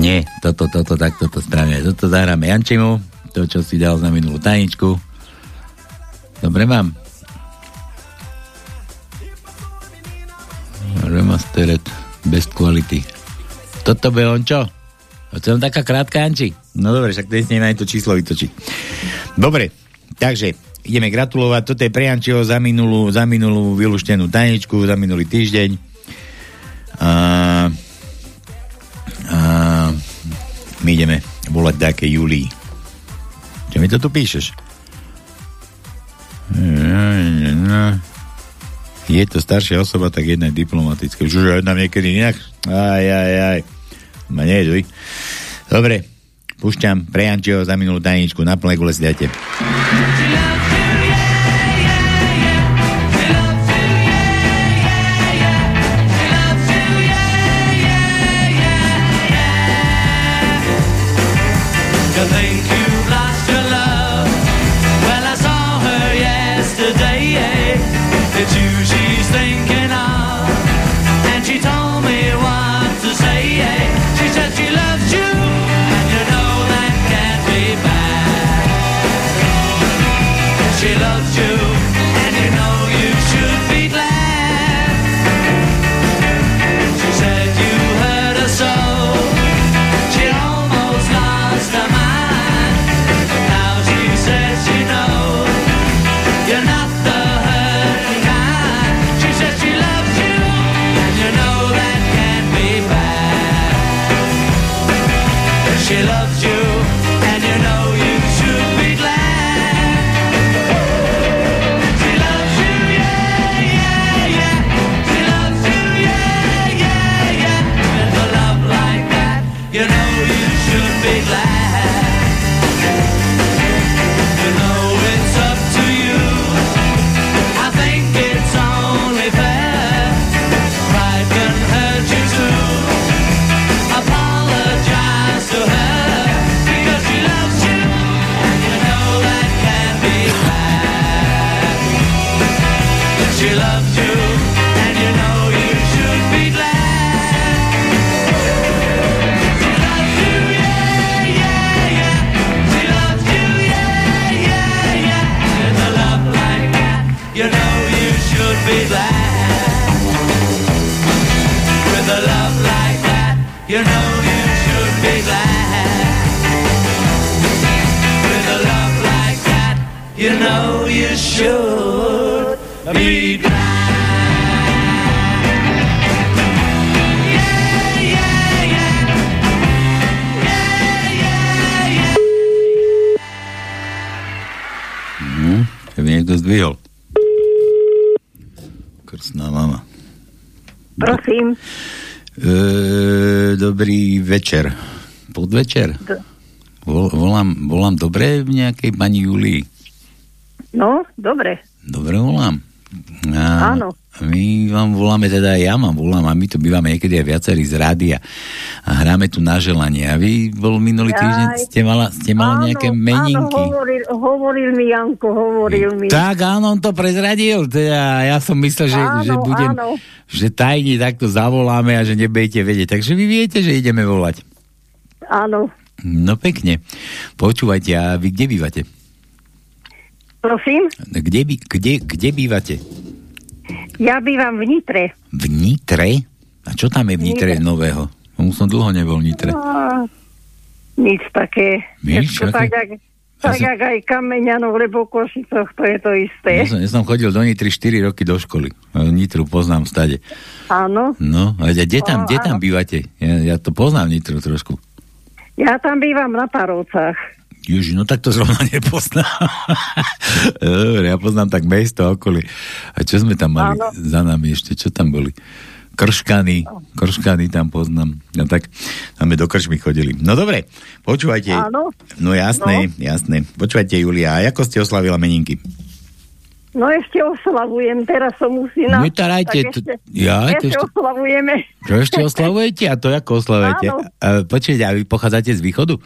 Nie, toto, toto, takto to spravíme. Toto zahráme Jančimu, to, čo si dal za minulú tajničku. Dobre mám. Remastered, best quality. Toto bude on čo? Len taká krátka, Anči. No dobre, však dnes neviem to číslo vytočiť. Dobre, takže ideme gratulovať. Toto je pre Jančiho za minulú, za minulú vylúštenú tajničku, za minulý týždeň. A, a my ideme volať také Julii. Mi to tu píšeš? Je to staršia osoba, tak jedna je diplomatická. Už už nám niekedy inak? Aj, aj, aj. Ma nejeduj. Dobre, púšťam pre Jančiho za minulú tajničku. Na plné gule si dajte. Dobrý večer. Podvečer. D- Vol, volám, volám dobre v nejakej pani Julii. No, dobre. Dobre volám. A Áno. My vám voláme, teda ja vám volám a my tu bývame niekedy aj viacerí z rádia a hráme tu na želanie. A vy bol minulý týždeň, ste mala, ste mala nejaké meninky. Áno, hovoril, hovoril mi Janko, hovoril mi. Tak áno, on to prezradil. Teda ja som myslel, že, Áno, že budem, áno. že tajne takto zavoláme a že nebejte vedieť. Takže vy viete, že ideme volať. Áno. No pekne. Počúvajte, a vy kde bývate? Prosím, Kde, kde, kde bývate? Ja bývam v Nitre. V Nitre? A čo tam je v Nitre Nitre. nového? Už som dlho nebol v Nitre. A, nič také. Nič Všetko také? tak, jak, tak, som- jak aj Kameňanov, lebo Košicoch, to je to isté. Ja som, ja som chodil do Nitry 4 roky do školy. A Nitru poznám stade. Áno. No, a kde tam, kde tam áno. bývate? Ja, ja to poznám Nitru trošku. Ja tam bývam na Parovcách. Ježi, no tak to zrovna nepoznám. Dobre, ja poznám tak mesto okolí. A čo sme tam mali Áno. za nami ešte? Čo tam boli? Krškany, krškany tam poznám. No tak, tam do krčmy chodili. No dobre, počúvajte. Áno. No jasné, no. jasné. Počúvajte, Julia, a ako ste oslavila meninky? No ešte oslavujem, teraz som u syna. Netarajte, tak to- ešte, ja, ešte ešte- oslavujeme. Čo ešte oslavujete? A to ako oslavujete? Áno. A, počujete, a vy pochádzate z východu?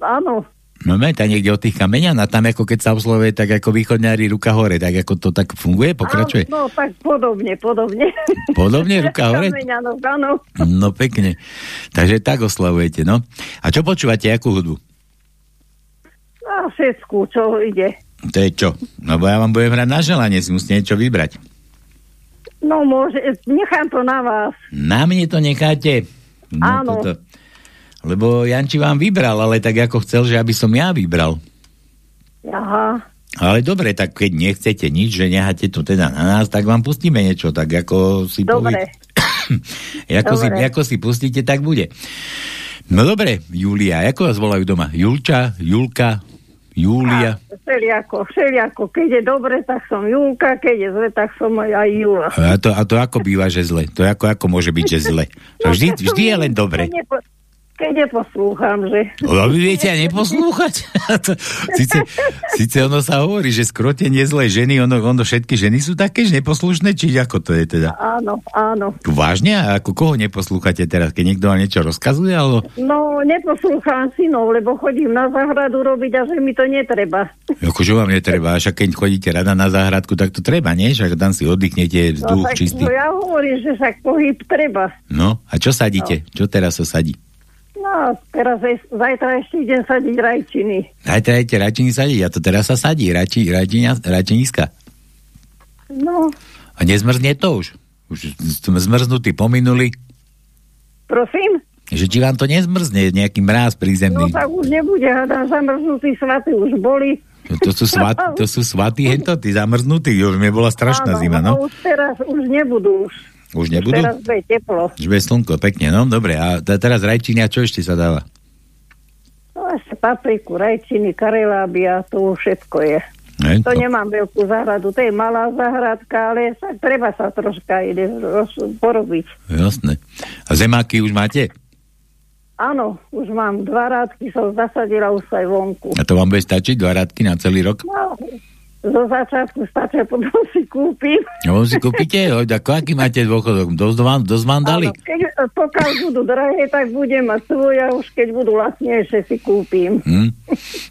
Áno, No ne, tak niekde od tých kameňan a tam ako keď sa oslovuje, tak ako východňári ruka hore, tak ako to tak funguje, pokračuje? Áno, no tak podobne, podobne. Podobne, ruka hore? Kameňanov, áno. No pekne. Takže tak oslavujete, no. A čo počúvate, akú hudbu? A všetku, čo ide. To je čo? No bo ja vám budem hrať na želanie, si musíte niečo vybrať. No môže, nechám to na vás. Na mne to necháte. No, Áno. Toto. Lebo Janči vám vybral, ale tak ako chcel, že aby som ja vybral. Aha, Ale dobre, tak keď nechcete nič, že necháte to teda na nás, tak vám pustíme niečo, tak ako si dobre. ako, si, Dobre. ako si pustíte, tak bude. No dobre, Julia, ako vás volajú doma? Julča, Julka, Júlia? Všeliako, všeliako. Keď je dobre, tak som Julka, keď je zle, tak som aj Jula. A to, a to ako býva, že zle? To ako, ako môže byť, že zle? To vždy, vždy je len dobre. Keď, nepo, keď neposlúcham, že... No vy viete aj neposlúchať. Sice, sice ono sa hovorí, že skrotenie zlej ženy, ono, ono všetky ženy sú také, že neposlušné, či ako to je teda? Áno, áno. Vážne? A ako koho neposlúchate teraz? Keď niekto vám niečo rozkazuje? Alebo... No, neposlúcham synov, lebo chodím na záhradu robiť a že mi to netreba. Akože vám netreba, však keď chodíte rada na záhradku, tak to treba, nie? Však tam si oddychnete, No, vzduch tak čistý. no, ja hovorím, že však pohyb treba. No, a čo sadíte? Čo teraz sa sadí? No, teraz je, zajtra ešte idem sadiť rajčiny. Dajte, dajte, rajčiny sadiť. A to teraz sa sadí, rajči, rajčinia, rajčiniska. No, A nezmrzne to už? Už sme zmrznutí pominuli. prosím? Že či vám to nezmrzne, nejaký mráz No prízemný. tak už nebude, hádam, zamrznutí svaty už boli. To, to sú svat, to sú svatí hento, tí zamrznutí. Už mi bola strašná Áno, zima, no. Už teraz už nebudú. Už, Už nebudú? Teraz bude teplo. Už bude slnko, pekne, no dobre. A teraz rajčiny, čo ešte sa dáva? No ešte papriku, rajčiny, karelábia, to už všetko je. Ne? To nemám veľkú záhradu, to je malá záhradka, ale sa, treba sa troška ide roz, porobiť. Jasné. A zemáky už máte? Áno, už mám dva rádky, som zasadila už aj vonku. A to vám bude stačiť dva rádky na celý rok? No, zo začiatku stačia, potom si kúpim. No si kúpite? Ako aký máte dôchodok? Dosť vám, dosť vám dali? Áno, keď, pokiaľ budú drahé, tak budem mať svoj a už keď budú lacnejšie, si kúpim. Hm?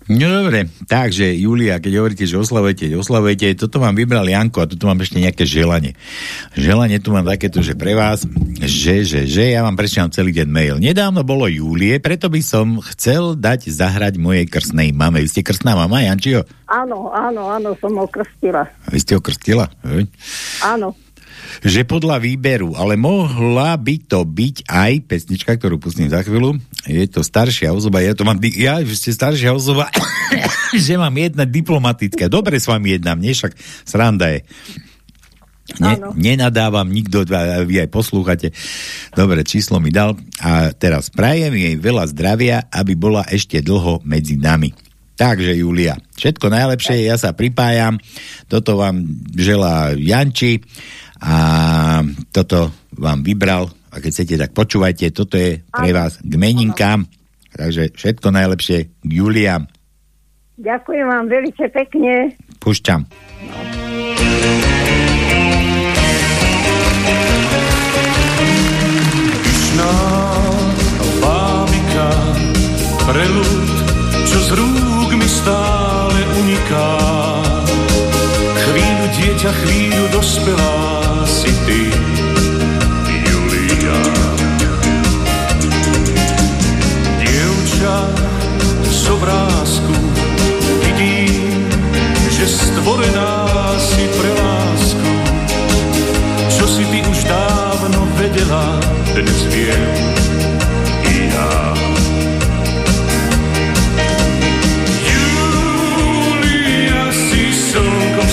No dobre, takže Julia, keď hovoríte, že oslavujete, oslavujete, toto vám vybral Janko a toto mám ešte nejaké želanie. Želanie tu mám takéto, že pre vás, že, že, že, ja vám prečítam celý deň mail. Nedávno bolo Júlie, preto by som chcel dať zahrať mojej krstnej mame. Vy ste krstná mama, Jančio? Áno, áno, áno, som ho krstila. Vy ste ho krstila? hej? Áno. že podľa výberu, ale mohla by to byť aj pesnička, ktorú pustím za chvíľu. Je to staršia osoba, ja to mám, ja ste staršia osoba, že mám jedna diplomatická. Dobre s vami jednám, nie však sranda je. Ne, nenadávam, nikto, vy aj poslúchate. Dobre, číslo mi dal. A teraz prajem jej veľa zdravia, aby bola ešte dlho medzi nami. Takže Julia, všetko najlepšie, ja sa pripájam. Toto vám želá Janči a toto vám vybral. A keď chcete, tak počúvajte, toto je pre vás k meninkám. Takže všetko najlepšie k Julia. Ďakujem vám veľmi pekne. Pušťam. Pyšná bábika, prelud, čo z rúk mi stále uniká. Chvíľu dieťa, chvíľu dospelá si ty, Julia. Dievča z obrázku, vidím, že stvorená si pre lásku. Čo si ty už dávno vedela, dnes viem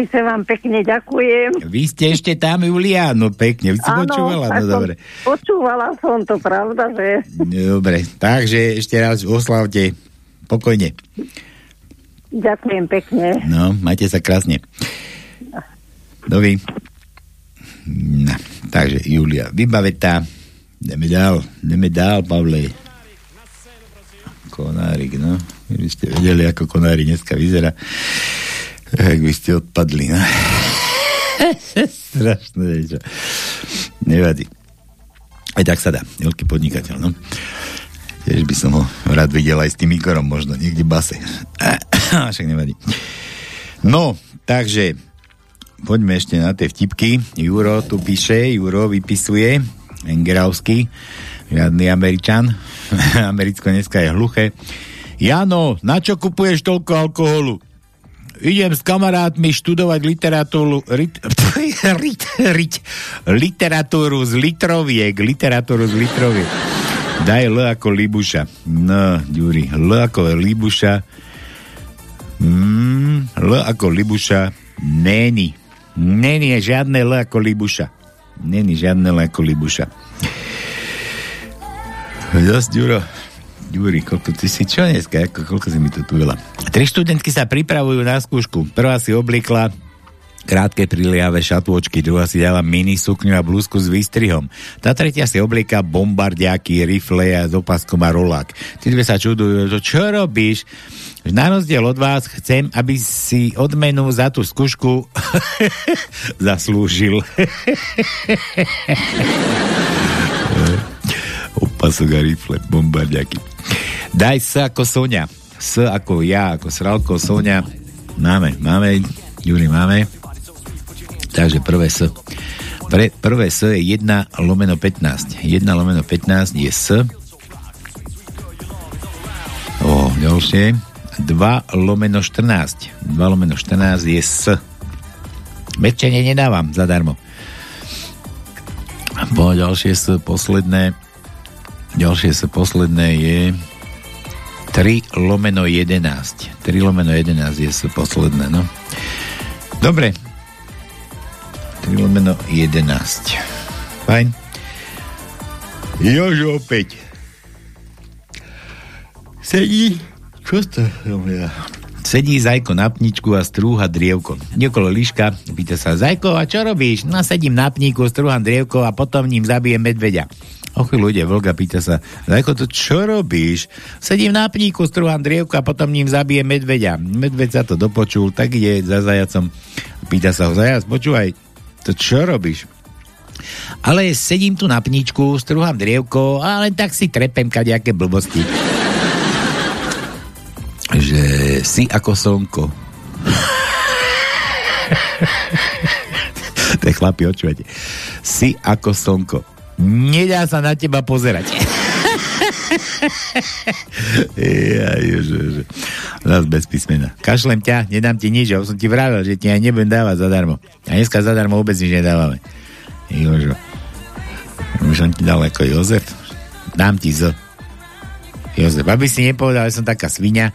veľmi sa vám pekne ďakujem. Vy ste ešte tam, Julia? No pekne, vy si počúvala? No dobre. Počúvala som to, pravda, že... Dobre, takže ešte raz oslavte. Pokojne. Ďakujem pekne. No, majte sa krásne. Dovi. No, takže Julia, vybaveta. Ideme dál, ideme dál, Pavle. Konárik, no. Vy ste vedeli, ako konári dneska vyzerá. Jak by ste odpadli, no. Strašné niečo. Nevadí. Aj tak sa dá. Veľký podnikateľ, no. Tiež by som ho rád videl aj s tým Igorom, možno niekde base. Však nevadí. No, takže poďme ešte na tie vtipky. Juro tu píše, Juro vypisuje, Engeravský, žiadny Američan. Americko dneska je hluché. Jano, na čo kupuješ toľko alkoholu? Idem s kamarátmi študovať literatúru, rit, rit, rit, literatúru z litroviek, literatúru z litroviek. Daj L ako Libuša. No, Ďuri, L ako Libuša. Mm, L ako Libuša. Není. Není je žiadne L ako Libuša. Není žiadne L ako Libuša. Zas, Ďuro. Ďuri, koľko ty si čo dneska? Ako, koľko si mi to tu veľa? Tri študentky sa pripravujú na skúšku. Prvá si obliekla krátke priliave šatôčky, druhá si dala mini sukňu a blúzku s výstrihom. Tá tretia si oblieka bombardiaky, rifle a s opaskom a rolák. Tí dve sa čudujú, to čo robíš? Na rozdiel od vás chcem, aby si odmenu za tú skúšku zaslúžil. Opasok a rifle, bombardiaky. Daj S ako Sonia. S ako ja, ako Sralko, Sonia. Máme, máme, Juri, máme. Takže prvé S. Pre, prvé S je 1 lomeno 15. 1 lomeno 15 je S. ďalšie. 2 lomeno 14. 2 lomeno 14 je S. Mečenie nedávam zadarmo. Po ďalšie S posledné ďalšie S posledné je 3 lomeno 11. 3 lomeno 11 je S posledné, no. Dobre. 3 lomeno 11. Fajn. Jožo opäť. Sedí. Čo to ja. Sedí Zajko na pničku a strúha drievko. Niekolo líška, pýta sa, Zajko, a čo robíš? No sedím na pníku, strúham drievko a potom ním zabijem medveďa. O chvíľu ide vlka, pýta sa, Zajko, to čo robíš? Sedím na pníku, strúham drievko a potom ním zabijem medveďa. Medveď sa to dopočul, tak ide za zajacom. Pýta sa ho, zajac, počúvaj, to čo robíš? Ale sedím tu na pničku, strúham drievko a tak si trepem kadejaké blbosti že si ako slnko. to chlapi, očujete. Si ako slnko. Nedá sa na teba pozerať. ja, ježe, ježe. Zas bez písmena. Kašlem ťa, nedám ti nič, ja som ti vravel, že ti aj nebudem dávať zadarmo. A dneska zadarmo vôbec nič nedávame. Jožo. Už som ti dal ako Jozef. Dám ti z. Jozef, aby si nepovedal, že som taká svinia,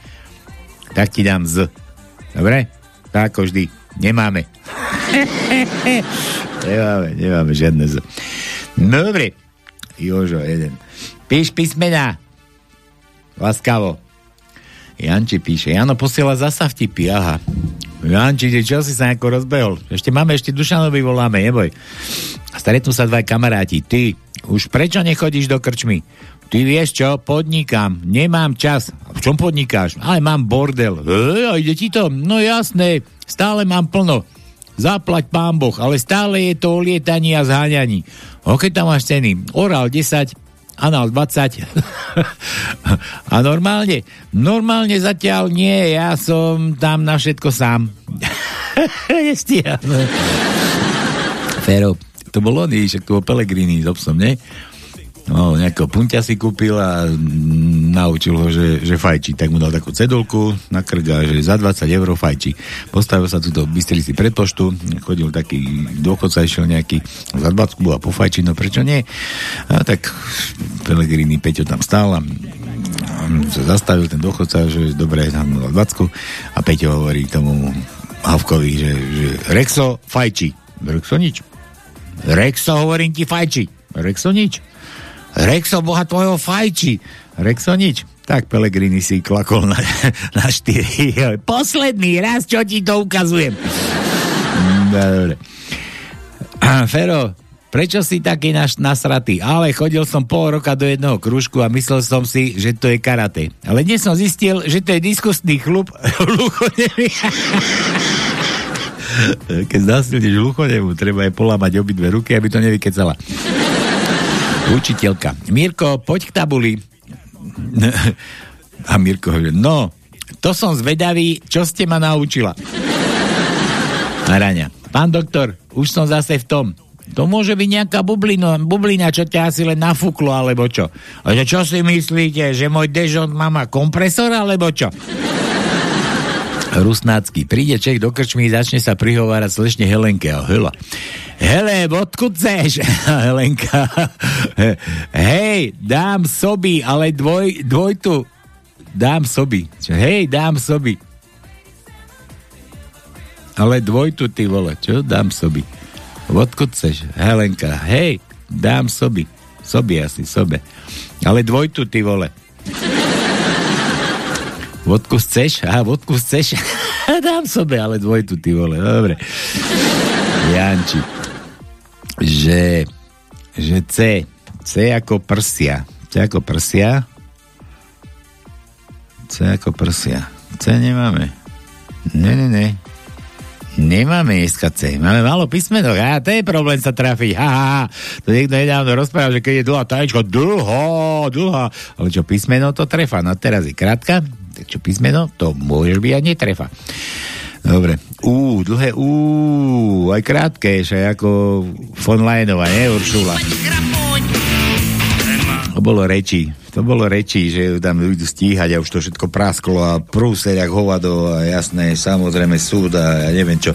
tak ti dám z. Dobre? Tak ako vždy. Nemáme. nemáme, nemáme žiadne z. Dobre. Jožo, jeden. Píš písmená. Laskavo. Janči píše. Jano posiela zasa vtipy, aha. Janči, čo si sa nejako rozbehol? Ešte máme, ešte Dušanovi voláme, neboj. Stretnú sa dva kamaráti. Ty, už prečo nechodíš do krčmy? Ty vieš čo, podnikám, nemám čas. V čom podnikáš? Ale mám bordel. E, a ide ti to? No jasné, stále mám plno. Zaplať pán Boh, ale stále je to o lietaní a zháňaní. Oke tam máš ceny? Oral 10, anal 20. a normálne? Normálne zatiaľ nie, ja som tam na všetko sám. Fero, to bol on, však to bol Pelegrini s obsom, nie? No, nejakého punťa si kúpil a naučil ho, že, že fajčí. Tak mu dal takú cedulku na krk a že za 20 eur fajčí. Postavil sa tu do Bystrici pred poštu, chodil taký dôchodca, išiel nejaký za 20 a pofajčí, no prečo nie? A tak Pelegrini Peťo tam stál a sa zastavil ten dôchodca, že dobre, tam mu dal 20 a Peťo hovorí tomu Havkovi, že, že Rexo fajčí. Rexo nič. Rexo hovorím ti fajčí. Rexo nič. Rexo, boha tvojho fajči. Rexo nič. Tak Pelegrini si klakol na, na štyri. Posledný raz, čo ti to ukazujem. Dobre. Fero, prečo si taký naš, nasratý? Ale chodil som pol roka do jedného kružku a myslel som si, že to je karate. Ale dnes som zistil, že to je diskusný klub Keď znásilníš hluchonevu, treba aj polámať obidve ruky, aby to nevykecala. Učiteľka. Mirko, poď k tabuli. A Mirko hovorí, no, to som zvedavý, čo ste ma naučila. Raňa. Pán doktor, už som zase v tom. To môže byť nejaká bublina, bublina, čo ťa asi len nafúklo, alebo čo. A čo si myslíte, že môj dežont má kompresor, alebo čo? Rusnácky. Príde Čech do krčmy, začne sa prihovárať slečne Helenke. A hela. Hele, odkud chceš? Helenka. Hej, dám soby, ale dvoj, dvojtu. Dám soby. Hej, dám soby. Ale dvojtu, ty vole. Čo? Dám soby. Odkud chceš? Helenka. Hej, dám soby. Soby asi, sobe. Ale dvojtu, ty vole. Vodku chceš? Aha, vodku chceš? Dám sobe, ale dvojtu, ty vole. Dobre. Janči. Že, že C. C ako prsia. C ako prsia. C ako prsia. C nemáme. Ne, ne, ne. Nemáme dneska C. Máme málo písmenok. A to je problém sa trafiť. Ha, ha, ha. To niekto nedávno rozprával, že keď je dlhá taječka, dlho, dlhá. Ale čo písmeno to trefa. No teraz je krátka. Čo písmeno? To môžeš byť a netrefa. Dobre. Ú, dlhé ú, aj krátke, že ako von Lajnova, nie, Uršula? To bolo reči. To bolo reči, že tam idú stíhať a už to všetko prasklo a prúser jak hovado a jasné, samozrejme súd a ja neviem čo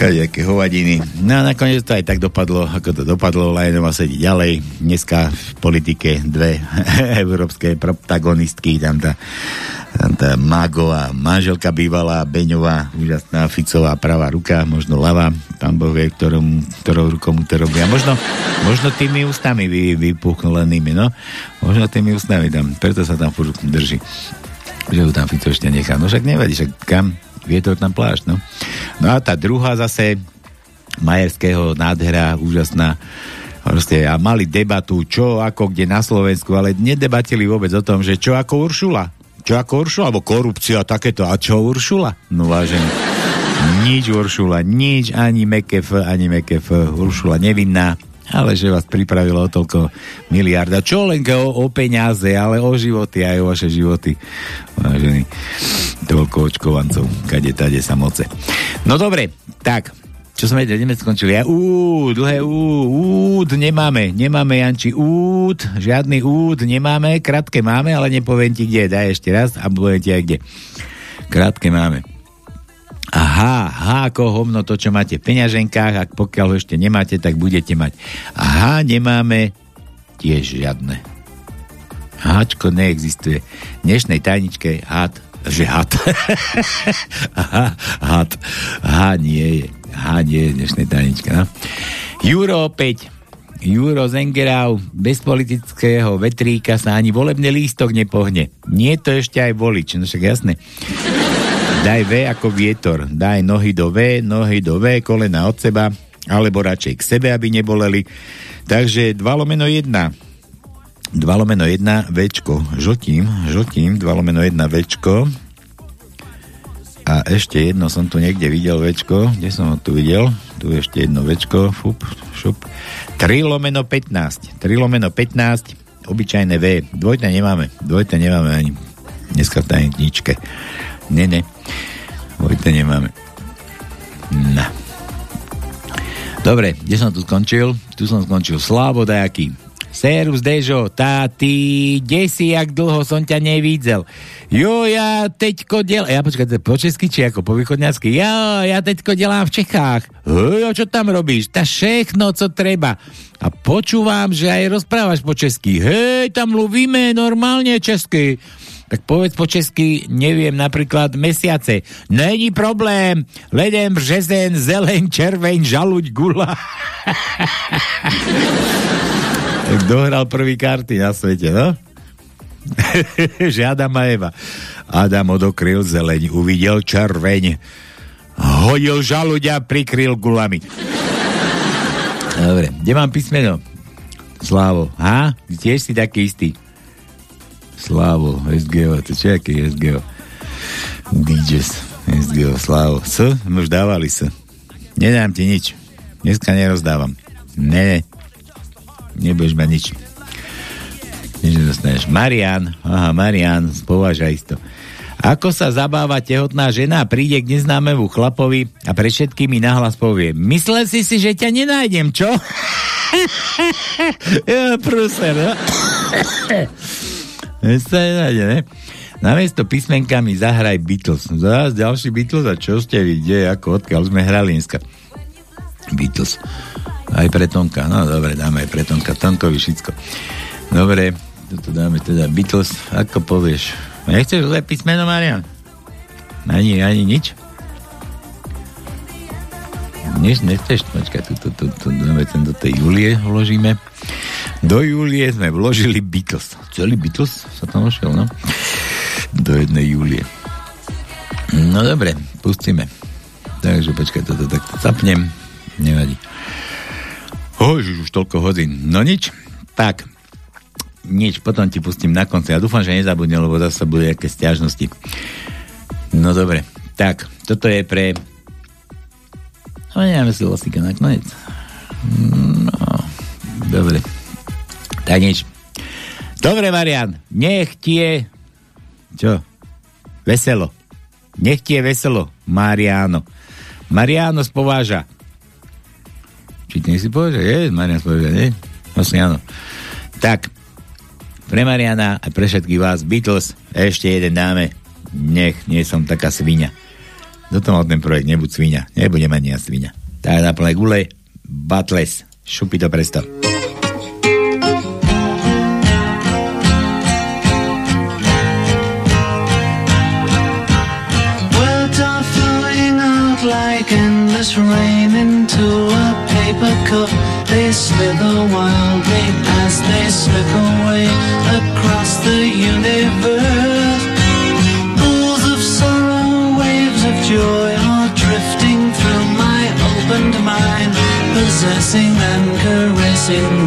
kadejaké hovadiny. No a nakoniec to aj tak dopadlo, ako to dopadlo, Lajenová sedí ďalej. Dneska v politike dve európske protagonistky, tam tá, tam tá Magová manželka bývalá, Beňová, úžasná Ficová pravá ruka, možno ľava, tam boh vie, ktorom, ktorou rukou mu to robia. Možno, možno tými ústami vy, vypuchlenými, no. Možno tými ústami tam, preto sa tam furt drží že ju tam Fico ešte nechá. No však nevadí, však kam vietor tam plášť, no. No a tá druhá zase Majerského nádhera, úžasná, proste a mali debatu, čo ako kde na Slovensku, ale nedebatili vôbec o tom, že čo ako Uršula. Čo ako Uršula, alebo korupcia, takéto. A čo Uršula? No vážený. Nič Uršula, nič, ani MKF, ani MKF. Uršula nevinná, ale že vás pripravilo o toľko miliarda. Čo len o, o peniaze, ale o životy, aj o vaše životy. Vážený, toľko očkovancov, kade tade sa moce. No dobre, tak, čo sme ideme skončili? Ja, úd, dlhé úd, úd nemáme, nemáme Janči, úd, žiadny úd nemáme, krátke máme, ale nepoviem ti kde, daj ešte raz a poviem ti aj kde. Krátke máme. Aha, H ako hovno to, čo máte v peňaženkách, ak pokiaľ ho ešte nemáte, tak budete mať. Aha, nemáme tiež žiadne. Háčko neexistuje. V dnešnej tajničke had, že had. Aha, had. H nie je. H nie je dnešnej tajničke. No. Juro opäť. Juro Zengerau, bez politického vetríka sa ani volebný lístok nepohne. Nie to ešte aj volič, no však jasné. Daj V ako vietor. Daj nohy do V, nohy do V, kolena od seba, alebo radšej k sebe, aby neboleli. Takže 2 lomeno 1. 2 lomeno 1 Včko. Žltím, žltím, 2 lomeno 1 Včko. A ešte jedno som tu niekde videl Včko. Kde som ho tu videl? Tu ešte jedno Včko. Fup, šup. 3 lomeno 15. 3 lomeno 15. Obyčajné V. Dvojte nemáme. Dvojte nemáme ani dneska v tajničke. Ne, ne. Vojte nemáme. No. Dobre, kde som tu skončil? Tu som skončil. Slavo dajaký. Serus Dežo, tá ty, kde si, jak dlho som ťa nevidel? Jo, ja teďko del... Ja počkaj, po česky či ako po východňacky? Ja, ja teďko delám v Čechách. Hej, čo tam robíš? Ta všechno, co treba. A počúvam, že aj rozprávaš po česky. Hej, tam mluvíme normálne česky tak povedz po česky, neviem, napríklad mesiace. Není problém, ledem, březen, zeleň, červeň, žaluť, gula. tak dohral prvý karty na svete, no? že Adam a Eva. Adam odokryl zeleň, uvidel červeň, hodil žaluď a prikryl gulami. Dobre, kde mám písmeno? Slávo. Ha? Tiež si taký istý. Slavo, SGO, to čo aký SGO? DJs, SGO, Slavo. S? My už dávali sa. Nedám ti nič. Dneska nerozdávam. Ne, nebudeš mať nič. Nič nedostaneš. Marian, aha, Marian, považaj to. Ako sa zabáva tehotná žena, príde k neznámemu chlapovi a pre všetkými nahlas povie Myslel si si, že ťa nenájdem, čo? ja, prúser, no? Ne? Namiesto písmenka mi zahraj Beatles. Zás ďalší Beatles a čo ste kde, ako, odkiaľ sme hrali dneska. Beatles. Aj pre Tonka. No dobre, dáme aj pre Tonka. Tonkovi všetko. Dobre, toto dáme teda Beatles. Ako povieš? Nechceš zle písmeno, Marian? Ani, ani nič? Nič nechceš? Počkaj, tu, tu, tu, tu ten do tej Julie vložíme. Do Julie sme vložili Beatles. Celý Beatles sa tam vošiel, no? Do jednej Julie. No dobre, pustíme. Takže počkaj, toto takto zapnem. Nevadí. Oj, už toľko hodín. No nič. Tak, nič, potom ti pustím na konci. Ja dúfam, že nezabudne, lebo zase bude nejaké stiažnosti. No dobre, tak, toto je pre... No neviem, si Losika nakoniec. No, dobre. Tak nič. Dobre, Marian, nech ti je... Čo? Veselo. Nech ti je veselo, Mariano. Mariano spováža. Či ty si považa? Je, Marian spováža, nie? Vlastne áno. Tak, pre Mariana a pre všetkých vás Beatles ešte jeden dáme. Nech, nie som taká svinia. Kto to mal ten projekt? Nebuď svinia. Nebudem ani ja svinia. Plné gule, Battles, šupi to presto. in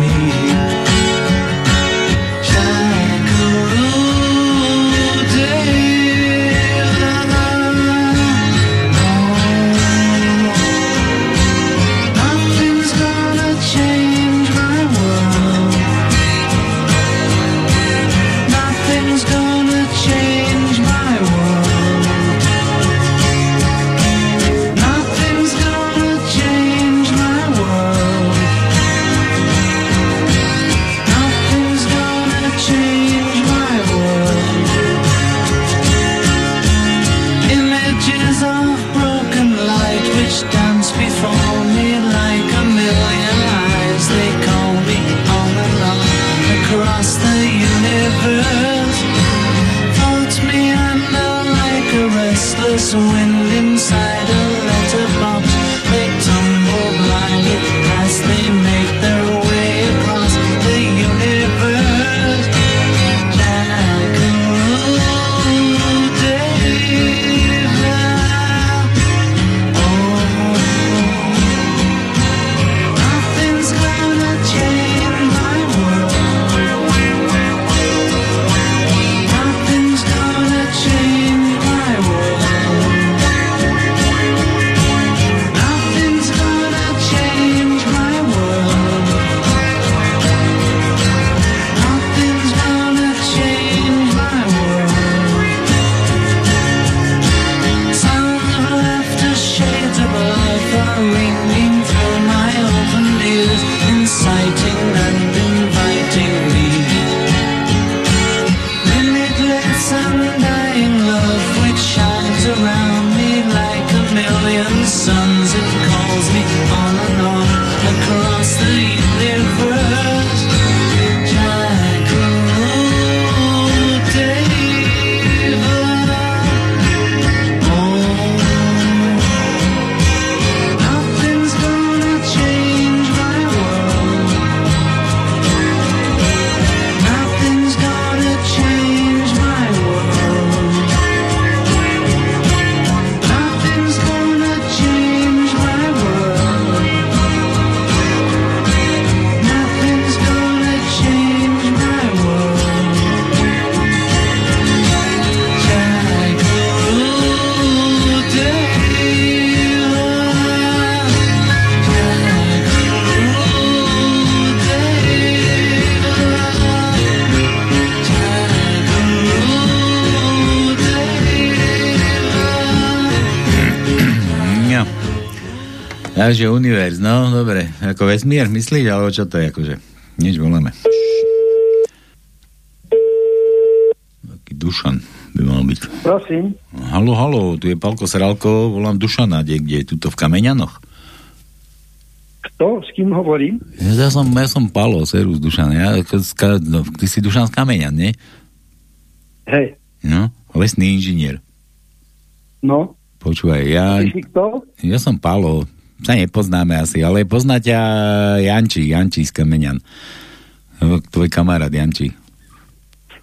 So when Takže univerz, no dobre. Ako vesmír, myslíš, alebo čo to je akože? Nič voláme. Taký Dušan by mal byť. Prosím. Halo, halo, tu je Palko Sralko, volám Dušana, kde, kde je tuto v Kameňanoch. Kto? S kým hovorím? Ja som, ja som Palo, serus Dušan. Ja, no, ty si Dušan z Kameňan, nie? Hej. No, lesný inžinier. No. Počúvaj, ja, Ty si kto? ja som Palo, sa nepoznáme asi, ale pozná ťa Janči, Janči z Kameňan. Tvoj kamarát Janči.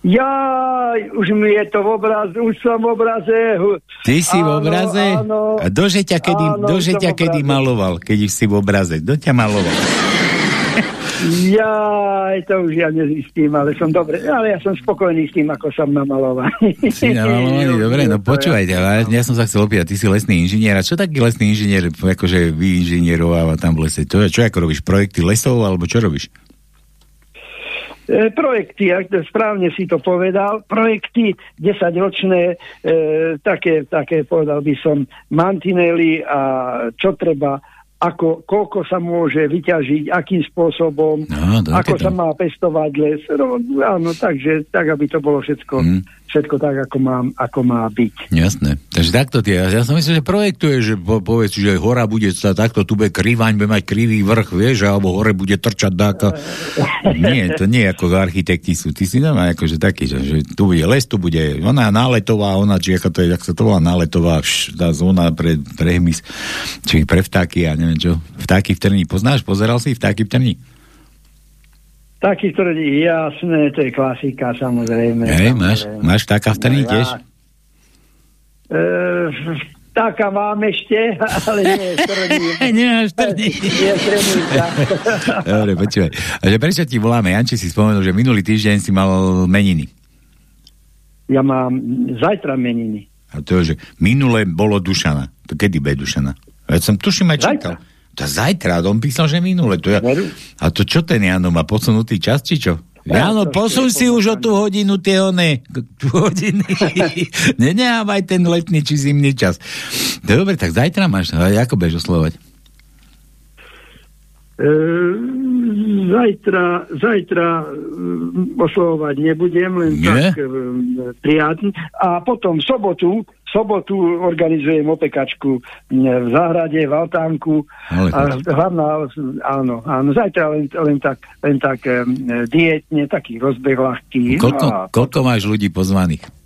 Ja, už mi je to v obraze, už som v obraze. Ty si v obraze? Áno, A dože ťa kedy, áno, dože ťa kedy maloval, keď si v obraze? Kto ťa maloval? Ja, to už ja nezistím, ale som dobre, ale ja som spokojný s tým, ako som namalovaný. Si namalovaný, dobre, no počúvajte, ale ja som sa chcel opýtať, ty si lesný inžinier, a čo taký lesný inžinier, akože vyinžinierováva tam v lese? Čo, čo ako robíš, projekty lesov, alebo čo robíš? E, projekty, ak to správne si to povedal, projekty 10-ročné, e, také, také povedal by som, mantinely a čo treba ako, koľko sa môže vyťažiť, akým spôsobom, No, ako sa má pestovať les. No, áno, takže tak, aby to bolo všetko, Mhm. Všetko tak, ako má, ako má byť. Jasné. Takže takto tie. Ja som myslel, že projektuje, že po, povedz, že hora bude sa takto, tu bude krivaň, bude mať krivý vrch, vieš, alebo hore bude trčať dáka. nie, to nie ako architekti sú. Ty si normálne akože taký, že, že tu bude les, tu bude ona náletová, ona, či ako to je, jak sa to volá, náletová, vš, tá zóna pre, pre hmyz, či pre vtáky, ja neviem čo. Vtáky v Trni, poznáš? Pozeral si vtáky v Trni? Taký, ktorý, jasné, to je klasika, samozrejme. Hej, máš, samozrejme. máš vtáka v Trni No, tiež? E, taká mám ešte, ale nie strný. Nemáš. Je strnýka. Dobre, počúvaj. A že prečo ti voláme? Janči si spomenul, že minulý týždeň si mal meniny. Ja mám zajtra meniny. A to je, že minule bolo Dušana. To kedy bude Dušana? Ja som tuším aj čítal. To zajtra, on písal, že minule. To ja... A to čo ten Jano má posunutý čas, či čo? Jano, posun si už o tú hodinu tie one, tú hodiny. Nenehávaj ten letný či zimný čas. Dobre, tak zajtra máš, ako budeš oslovať? E, zajtra, zajtra e, oslovovať nebudem, len Nie? tak e, prijatný. A potom v sobotu, v sobotu organizujem opekačku e, v záhrade, v altánku. Ale A hlavná, áno, áno, zajtra len, len tak, len tak dietne, taký rozbeh ľahký. Koľko, No a koľko máš ľudí pozvaných?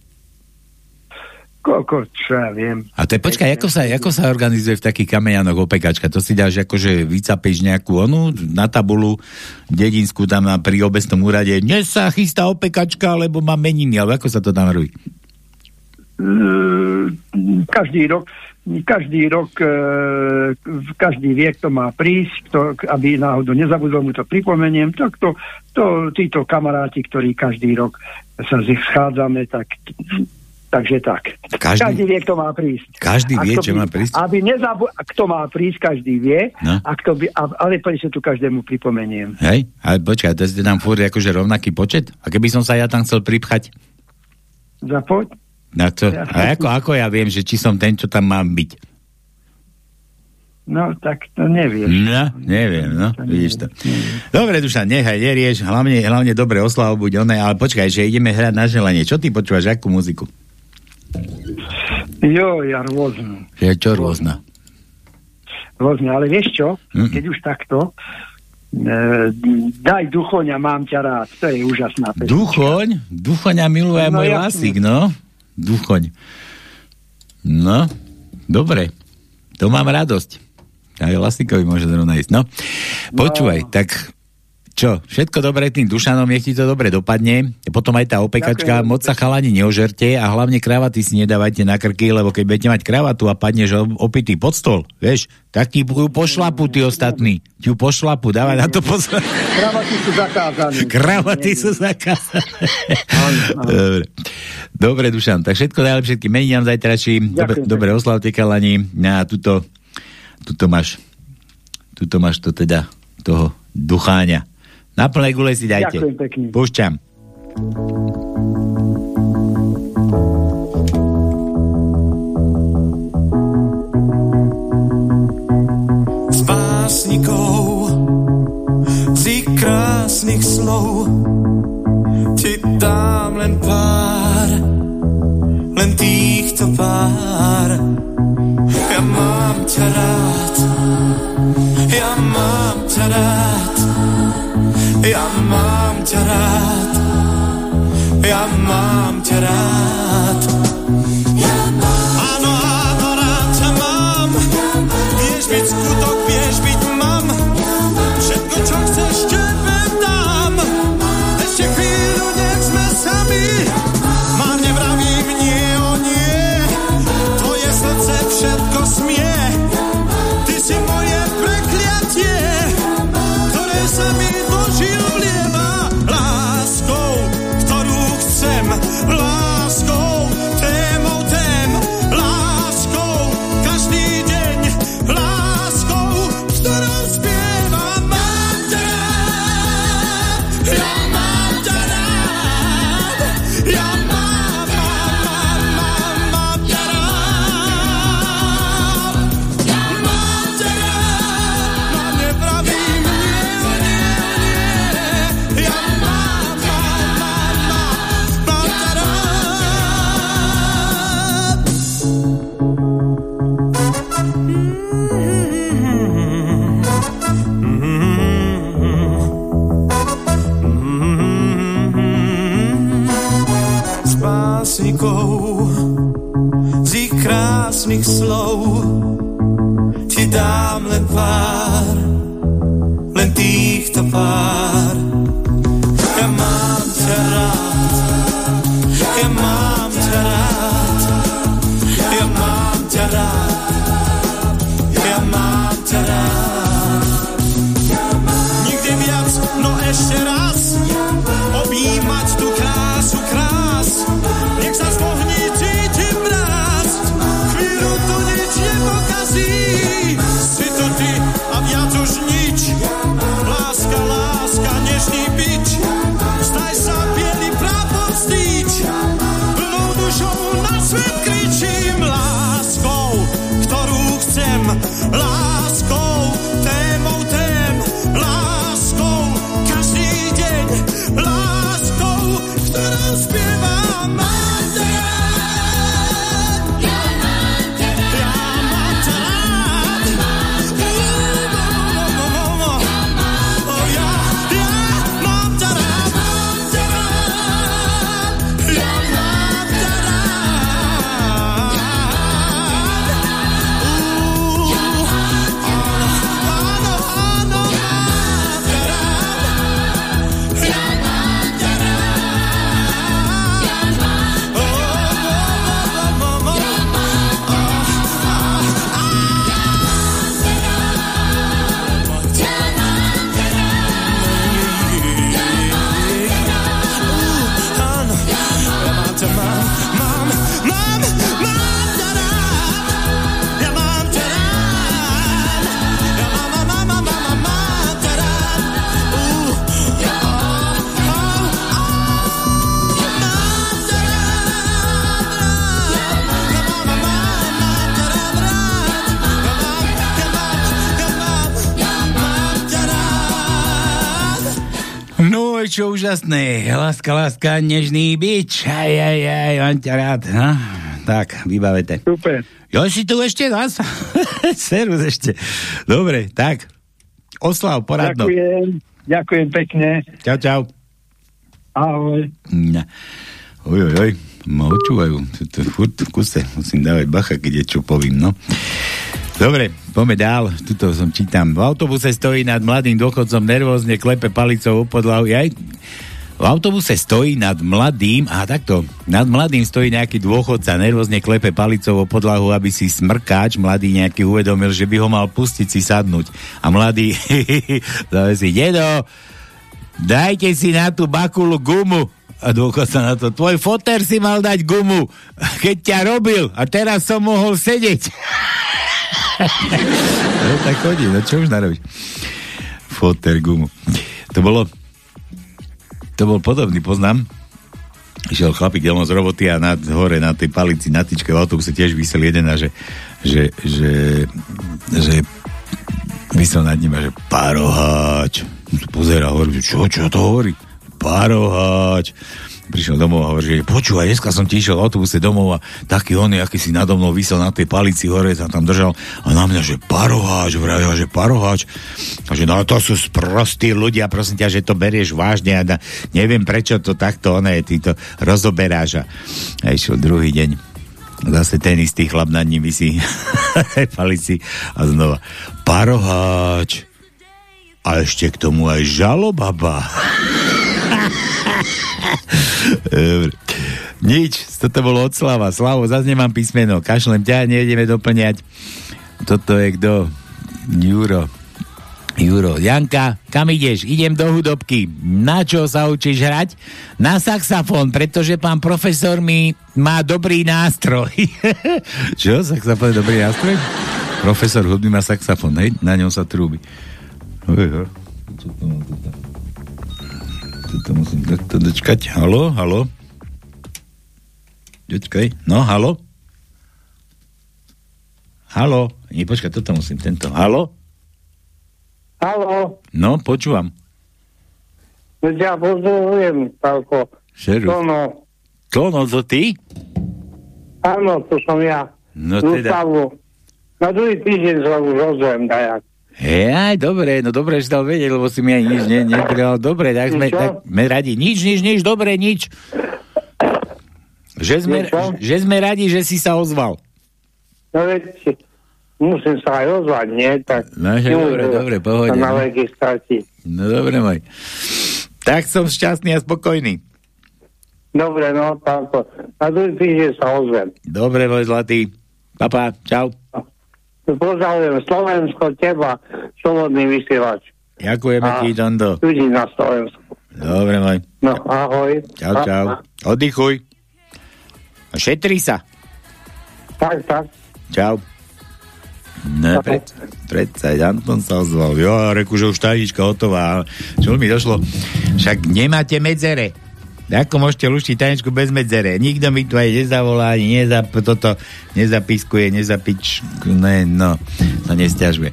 Koľko, čo ja viem. A to je, počkaj, ako sa, ako sa organizuje v takých kameňanoch opekačka? To si dáš akože vycapeš nejakú onu na tabulu dedinskú tam na, pri obecnom úrade. Dnes sa chystá opekačka, lebo má meniny, ale ako sa to tam robí? E, každý rok každý rok e, každý vie, kto má prísť, kto, aby náhodou nezabudol, mu to pripomeniem, tak to, to títo kamaráti, ktorí každý rok sa schádzame, tak takže tak. Každý- Každý, vie, kto má prísť. Každý vie, čo má prísť? Aby nezabu- kto má prísť, každý vie, No. a kto by, a, ale sa tu každému pripomeniem. Hej? Ale počkaj, to je tam furt akože rovnaký počet? A keby som sa ja tam chcel pripchať? Zapoď? Na to, a ako, ako ja viem, že či som ten, čo tam mám byť? No, tak to nevieš. No, neviem, no, vidíš to. Dobre, Dušan, nechaj, nerieš, hlavne, hlavne dobre oslavu buď oné, ale počkaj, že ideme hrať na želanie. Čo ty počúvaš, akú muziku? Jo, ja rôznu. Je čo rôzna? Rôzne, ale vieš čo? Mm. Keď už takto, e, daj duchoňa, mám ťa rád. To je úžasná pesnička. Duchoň? Duchoňa miluje No, môj jasne. lasík, no. Duchoň. No, dobre. To mám radosť. Aj Lasíkovi môže zrovna ísť. No, počúvaj, tak čo, všetko dobré tým Dušanom, nech ti to dobre dopadne. Potom aj tá opekačka, Ďakujem. moc sa chalani neožerte a hlavne kravaty si nedávajte na krky, lebo keď budete mať kravatu a padneš opitý pod stol, vieš, tak ti ju pošlapu tí ostatní. Ti ju pošlapu, dávaj na to pozor. Kravaty sú zakázané. Kravaty sú zakázané. Dobre. Dobre, Dušan, tak všetko najlepšie všetkým meniniam zajtrajším. Dobre, dobre oslavte kalani. A tuto, tuto máš, tuto máš to teda toho ducháňa. Na plnej gule si dajte. Ďakujem pekne. Púšťam. s básnikou z ich krásnych slov ti dám len pár, len týchto pár. Ja mám ťa rád, ja mám ťa rád, ja mám ťa rád, ja mám ťa rád. No, čo úžasné. Láska, láska, nežný bič. Aj, aj, aj, mám ťa rád. No? Tak, vybavete. Super. Jo, si tu ešte raz? Servus ešte. Dobre, tak. Oslav, poradno. Ďakujem, ďakujem pekne. Čau, čau. Ahoj. No. Oj, oj, oj, ma očúvajú. To, to furt v kuse. Musím dávať bacha, keď je čo povím, no. Dobre, poďme dál. Tuto som čítam. V autobuse stojí nad mladým dôchodcom nervózne klepe palicou o podlahu. Jaj, v autobuse stojí nad mladým, a takto, nad mladým stojí nejaký dôchodca, nervózne klepe palicou o podlahu, aby si smrkáč mladý nejaký uvedomil, že by ho mal pustiť si sadnúť. A mladý, si, dedo, dajte si na tú bakulu gumu. A dôchodca na to, tvoj foter si mal dať gumu, keď ťa robil a teraz som mohol sedieť. no tak chodí, no čo už narobíš? Foter gumu. To bolo, to bol podobný poznám. Išiel chlapík domov z roboty a nad, hore na tej palici, na tyčke v autobuse tiež vysel jeden a že, že, že, že vysel nad ním a že paroháč. Pozera že čo, čo to hovorí? Paroháč. Prišiel domov a hovorí, že počúvaj, dneska som ti išiel v autobuse domov a taký on, aký si nado mnou vysel na tej palici hore, sa tam držal a na mňa, že paroháč, vravia, že paroháč. A že no to sú sprostí ľudia, prosím ťa, že to berieš vážne a da, neviem prečo to takto, ono je, ty to rozoberáš. A, a išiel druhý deň. Zase ten istý chlap nad ním vysí palici a znova paroháč. A ešte k tomu aj žalobaba. Nič, toto bolo od Slava. Slavo, zase nemám písmeno. Kašlem ťa, nejdeme doplňať. Toto je kto? Juro. Juro. Janka, kam ideš? Idem do hudobky. Na čo sa učíš hrať? Na saxofón, pretože pán profesor mi má dobrý nástroj. čo? Saxofón je dobrý nástroj? Profesor hudby má saxofón, hej? Na ňom sa trúbi. Čo to mám tam? Toto musím takto dočkať. Halo, halo? Dočkaj. No, halo? Halo? Nie, počkaj, toto musím, tento. Halo? Halo, No, počúvam. ja pozdravujem, Pálko. Šeruf. Tono, Klono, to ty? áno, to som ja. No teda. Na druhý týždeň sa už ozvem, dajak. Aj, dobre, no dobre, že dal vedieť, lebo si mi aj nič ne. Dobre, tak sme, tak sme radi. Nič, nič, nič, dobre, nič. Že sme, že sme radi, že si sa ozval. No veď, musím sa aj ozvať, nie? Tak No, že dobre, dobre, pohode. Na no. veky stratí. No dobre, môj. Tak som šťastný a spokojný. Dobre, no, táto. Na druhý týždeň sa ozvem. Dobre, môj zlatý. Papa, čau. Pozdravujem Slovensko, teba, slobodný vysielač. Ďakujeme A ti, Dondo. ľudí na Slovensku. Dobre, môj. No, ahoj. Čau, čau. Oddychuj. A šetri sa. Tak, tak. Čau. Ne, pred, predsa, Anton sa ozval. Jo, reku, že už tajnička hotová. Čo mi došlo? Však nemáte medzere. Ako môžete luštiť tajničku bez medzere? Nikto mi tu aj nezavolá, ani nezap, toto nezapiskuje, nezapič... Ne, no, to nestiažuje.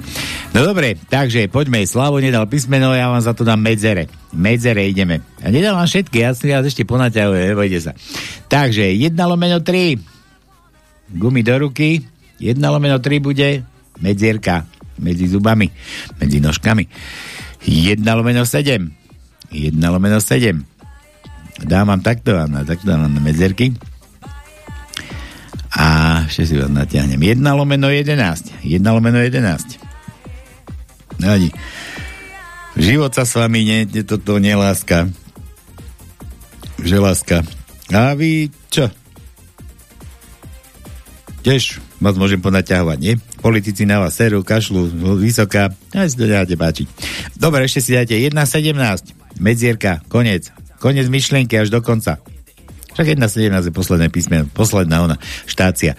No dobre, takže poďme. Slavo nedal písmeno, ja vám za to dám medzere. Medzere ideme. A nedal vám všetky, ja si vás ešte ponaťahujem, nebojte sa. Takže, 1 lomeno 3. Gumy do ruky. 1 lomeno 3 bude medzierka medzi zubami, medzi nožkami. 1 lomeno 7. 1 lomeno 7. Dám vám takto, vám takto vám na medzierky. A ešte si vás natiahnem. 1 lomeno 11. 1 lomeno 11. Nevadí. Život sa s vami ne, ne, toto neláska. Že láska. A vy čo? Tiež vás môžem ponaťahovať, nie? Politici na vás seru, kašľu, vysoká, a si to nedáte páčiť. Dobre, ešte si dáte 1.17, medzierka, konec. Konec myšlienky až do konca. Však 1.17 je posledné písmeno, posledná ona, štácia.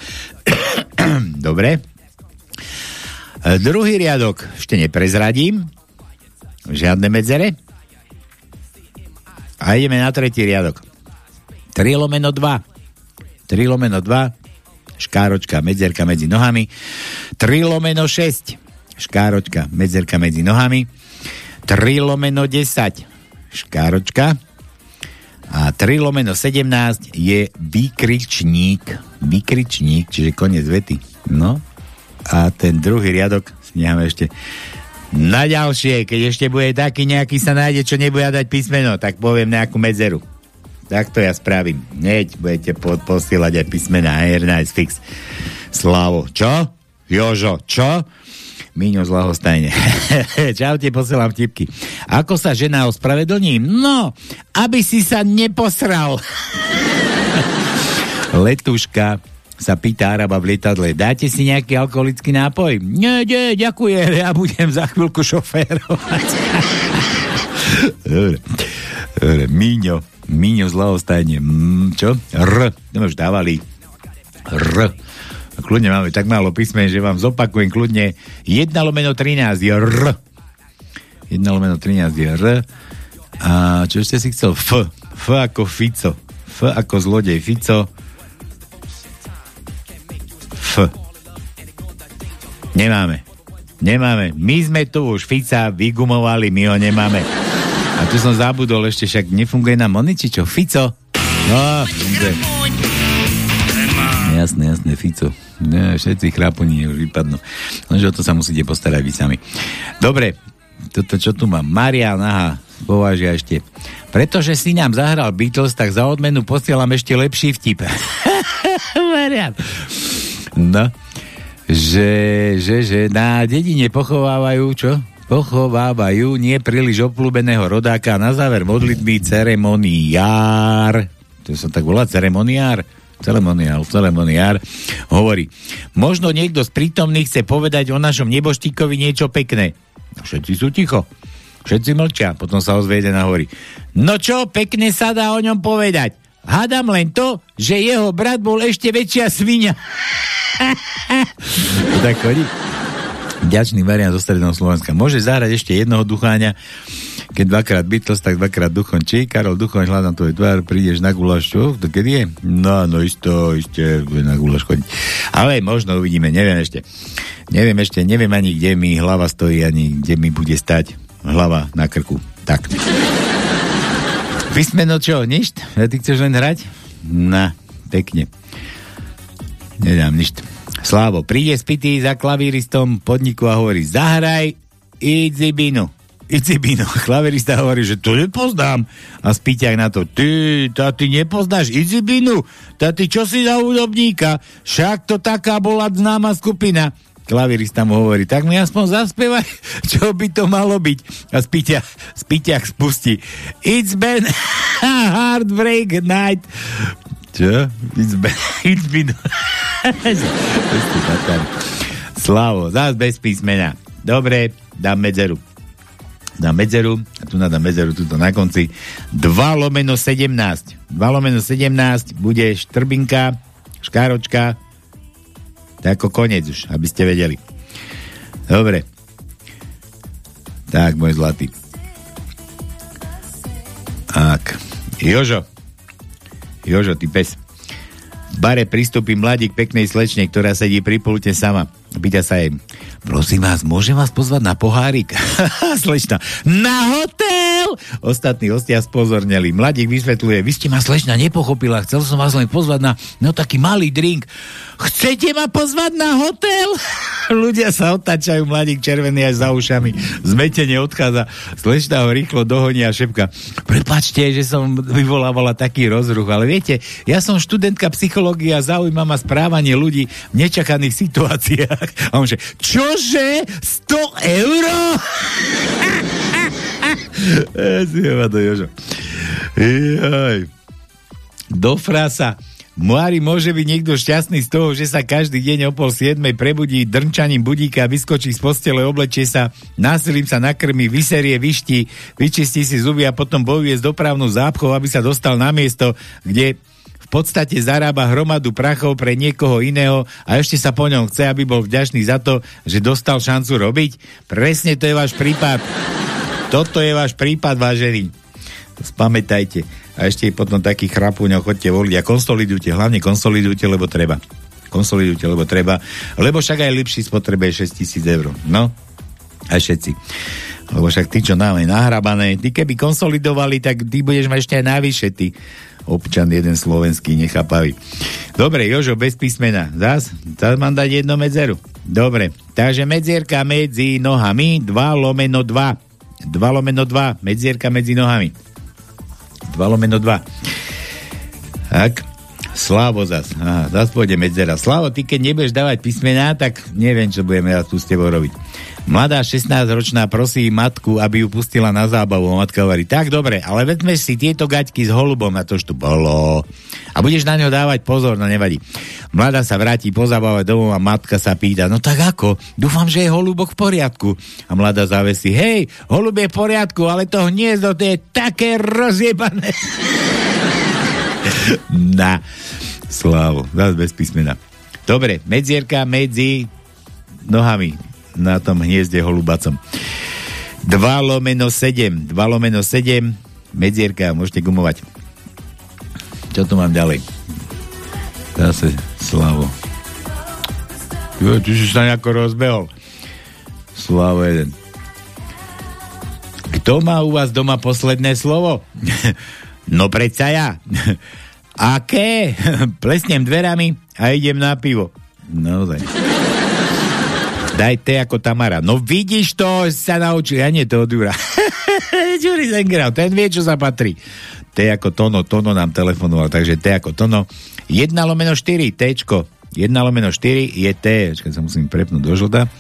Dobre. E, druhý riadok ešte neprezradím. Žiadne medzere. A ideme na tretí riadok. 3 lomeno 2. 3 lomeno 2 škáročka, medzerka medzi nohami. 3 lomeno 6, škáročka, medzerka medzi nohami. 3 lomeno 10, škáročka. A 3 lomeno 17 je vykričník. Vykričník, čiže koniec vety. No. A ten druhý riadok si necháme ešte na ďalšie, keď ešte bude taký nejaký sa nájde, čo nebude dať písmeno, tak poviem nejakú medzeru. Tak to ja spravím. Hneď budete po- posielať aj písmená Air Nice Fix. Slavo. Čo? Jožo. Čo? Míňo z lahostajne. Čaute, posielam vtipky. Ako sa žena ospravedlní? No, aby si sa neposral. Letuška sa pýta Araba v lietadle, dáte si nejaký alkoholický nápoj? Nie, nie, ďakujem, ja budem za chvíľku šoférovať. Dobre. Dobre, Míňo. Míňo z. Mm, čo? R. No už dávali. R. Kľudne máme tak málo písmen, že vám zopakujem kľudne. 1 lomeno 13 je R. 1 lomeno 13 je R. A čo ešte si chcel? F. F ako Fico. F ako zlodej Fico. F. Nemáme. Nemáme. My sme tu už Fica vygumovali, my ho nemáme. A tu som zabudol ešte, však nefunguje na Moniči, čo? Fico? No, funguje. Jasné, jasné, Fico. Ne, všetci chráponi už vypadnú. Lenže o to sa musíte postarať vy sami. Dobre, toto čo tu mám? Marian, aha, považia ešte. Pretože si nám zahral Beatles, tak za odmenu posielam ešte lepší vtip. Marian. No, že, že, že na dedine pochovávajú, čo? Pochovávajú nie príliš obľúbeného rodáka na záver modlitby ceremoniár. To sa tak volá ceremoniár? Ceremoniál, ceremoniár. Hovorí, možno niekto z prítomných chce povedať o našom neboštíkovi niečo pekné. Všetci sú ticho. Všetci mlčia. Potom sa ozve jeden a no čo, pekne sa dá o ňom povedať. Hádam len to, že jeho brat bol ešte väčšia svinia. tak chodí. Ďačný variant zo stredného Slovenska. Môže zahrať ešte jednoho ducháňa, keď dvakrát Beatles, tak dvakrát Duchon. Či, Karol Duchon, hľadám tvoj tvár, prídeš na guláš, čo? To kedy je? No, no isto, iste, na guláš chodiť. Ale možno uvidíme, neviem ešte. Neviem ešte, neviem ani, kde mi hlava stojí, ani kde mi bude stať hlava na krku. Tak. Písmeno čo, nič? Ja ty chceš len hrať? Na, pekne. Nedám nič. Slávo, príde spitý za klavíristom podniku a hovorí, zahraj Idzibinu. Icibino. Klaverista hovorí, že to nepoznám. A spýťak na to, ty, tá ty nepoznáš Icibinu? Tá ty čo si za údobníka? Však to taká bola známa skupina. Klavirista mu hovorí, tak mi aspoň zaspievaj, čo by to malo byť. A spýťak, spýťak spustí. It's been a heartbreak night. Čo? It's been... Slavo, zás bez písmena. Dobre, dám medzeru. Dám medzeru, a tu nadám medzeru tuto na konci. 2 lomeno 17. 2 lomeno 17 bude štrbinka, škáročka, tak ako konec už, aby ste vedeli. Dobre. Tak, môj zlatý. Tak. Jožo. Jožo, ty pes. V bare pristúpi mladík peknej slečne, ktorá sedí pri pulte sama. Pýta sa jej, prosím vás, môžem vás pozvať na pohárik? slečna, na hotel! Ostatní hostia spozorneli. Mladík vysvetľuje, vy ste ma slečna nepochopila, chcel som vás len pozvať na no taký malý drink. Chcete ma pozvať na hotel? Ľudia sa otáčajú, mladík červený až za ušami. Zmetenie odchádza. Slečna ho rýchlo dohoní a šepka. Prepačte, že som vyvolávala taký rozruch, ale viete, ja som študentka psychológie a zaujíma ma správanie ľudí v nečakaných situáciách. A on že, čože? 100 eur? Zjeva to Jožo. Jaj. Do frasa. Moári môže byť niekto šťastný z toho, že sa každý deň o pol siedmej prebudí drnčaním budíka, vyskočí z postele, oblečie sa, násilím sa nakrmi, vyserie, vyští, vyčistí si zuby a potom bojuje s dopravnou zápchou, aby sa dostal na miesto, kde podstate zarába hromadu prachov pre niekoho iného a ešte sa po ňom chce, aby bol vďačný za to, že dostal šancu robiť? Presne to je váš prípad. Toto je váš prípad, vážený. Spamätajte. A ešte potom taký chrapúňov chodte voliť a konsolidujte, hlavne konsolidujte, lebo treba. Konsolidujte, lebo treba. Lebo však aj lepší spotrebuje 6 tisíc eur. No, aj všetci. Lebo však ty, čo máme nahrabané, ty keby konsolidovali, tak ty budeš mať ešte aj najvyššie, ty občan jeden slovenský, nechápavý. Dobre, Jožo, bez písmena. Zas? Zas mám dať jedno medzeru. Dobre, takže medzierka medzi nohami, 2 lomeno 2. 2 lomeno 2, medzierka medzi nohami. 2 lomeno 2. Tak, Slavo zas. Aha, zas pôjde medzera. Slavo, ty keď nebudeš dávať písmená, tak neviem, čo budeme ja tu s tebou robiť. Mladá 16-ročná prosí matku, aby ju pustila na zábavu. Matka hovorí, tak dobre, ale vedme si tieto gaťky s holubom, na to, čo tu bolo. A budeš na ňo dávať pozor, no nevadí. Mladá sa vráti po zábave domov a matka sa pýta, no tak ako? Dúfam, že je holubok v poriadku. A mladá závesí, hej, holub je v poriadku, ale to hniezdo, to je také rozjebané. na, slávo, zás bez písmena. Dobre, medzierka medzi nohami na tom hniezde holubacom. 2 lomeno 7, 2 lomeno 7, medzierka, môžete gumovať. Čo tu mám ďalej? Zase Slavo. Jo, ty si sa nejako rozbehol. Slavo jeden. Kto má u vás doma posledné slovo? no predsa ja. Aké? Plesnem dverami a idem na pivo. Naozaj. Daj te ako Tamara. No vidíš to, sa naučil. Ja nie to od Jura. Juri Zengrau, ten vie, čo sa patrí. T ako Tono, Tono nám telefonoval, takže T ako Tono. 1 lomeno 4, Tčko. 1 lomeno 4 je T. Čakaj, sa musím prepnúť do žlta.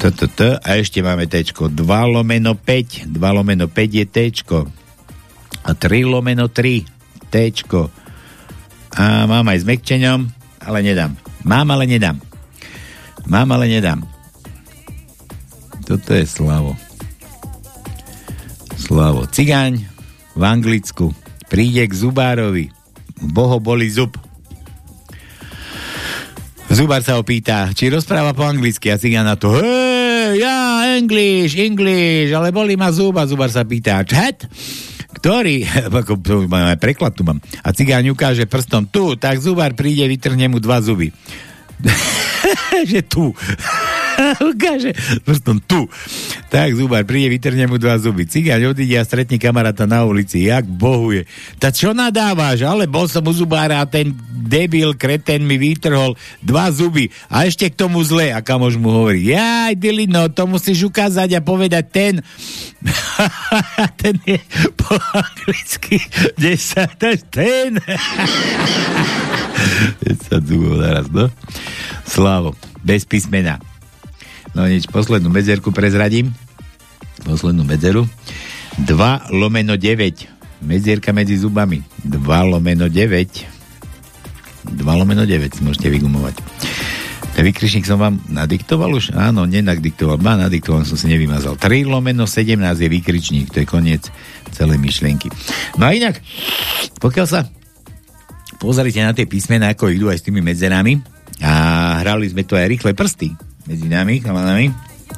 T, t, t, a ešte máme Tčko. 2 lomeno 5, 2 lomeno 5 je Tčko. A 3 lomeno 3, Tčko. A mám aj s mekčeňom, ale nedám. Mám, ale nedám. Mám, ale nedám. Toto je Slavo. Slavo. Cigáň v Anglicku príde k zubárovi. Boho boli zub. Zubár sa opýta, či rozpráva po anglicky a cigán na to, hej, ja, English, English, ale boli ma zub a zubár sa pýta, chat? ktorý, ako preklad tu mám, a cigáň ukáže prstom tu, tak zubár príde, vytrhne mu dva zuby. že tu. Ukáže prstom tu. Tak, zubár príde, vytrne mu dva zuby. Cigáň odíde a stretne kamaráta na ulici. Jak bohuje. Ta čo nadávaš? Ale bol som u zubára a ten debil, kreten mi vytrhol dva zuby. A ešte k tomu zle. A kamož mu hovorí, jaj, Dilino, to musíš ukázať a povedať ten. ten je po anglicky 10 ten. 10 zubov naraz, no. Slavo, bez písmena. No nič, poslednú medzerku prezradím. Poslednú medzeru. 2 lomeno 9. Medzierka medzi zubami. 2 lomeno 9. 2 lomeno 9 si môžete vygumovať. Ten vykričník som vám nadiktoval už? Áno, nenadiktoval. Má nadiktoval, som si nevymazal. 3 lomeno 17 je vykričník. To je koniec celej myšlienky. No a inak, pokiaľ sa pozrite na tie písmená, ako idú aj s tými medzerami a hrali sme to aj rýchle prsty medzi nami, chalanami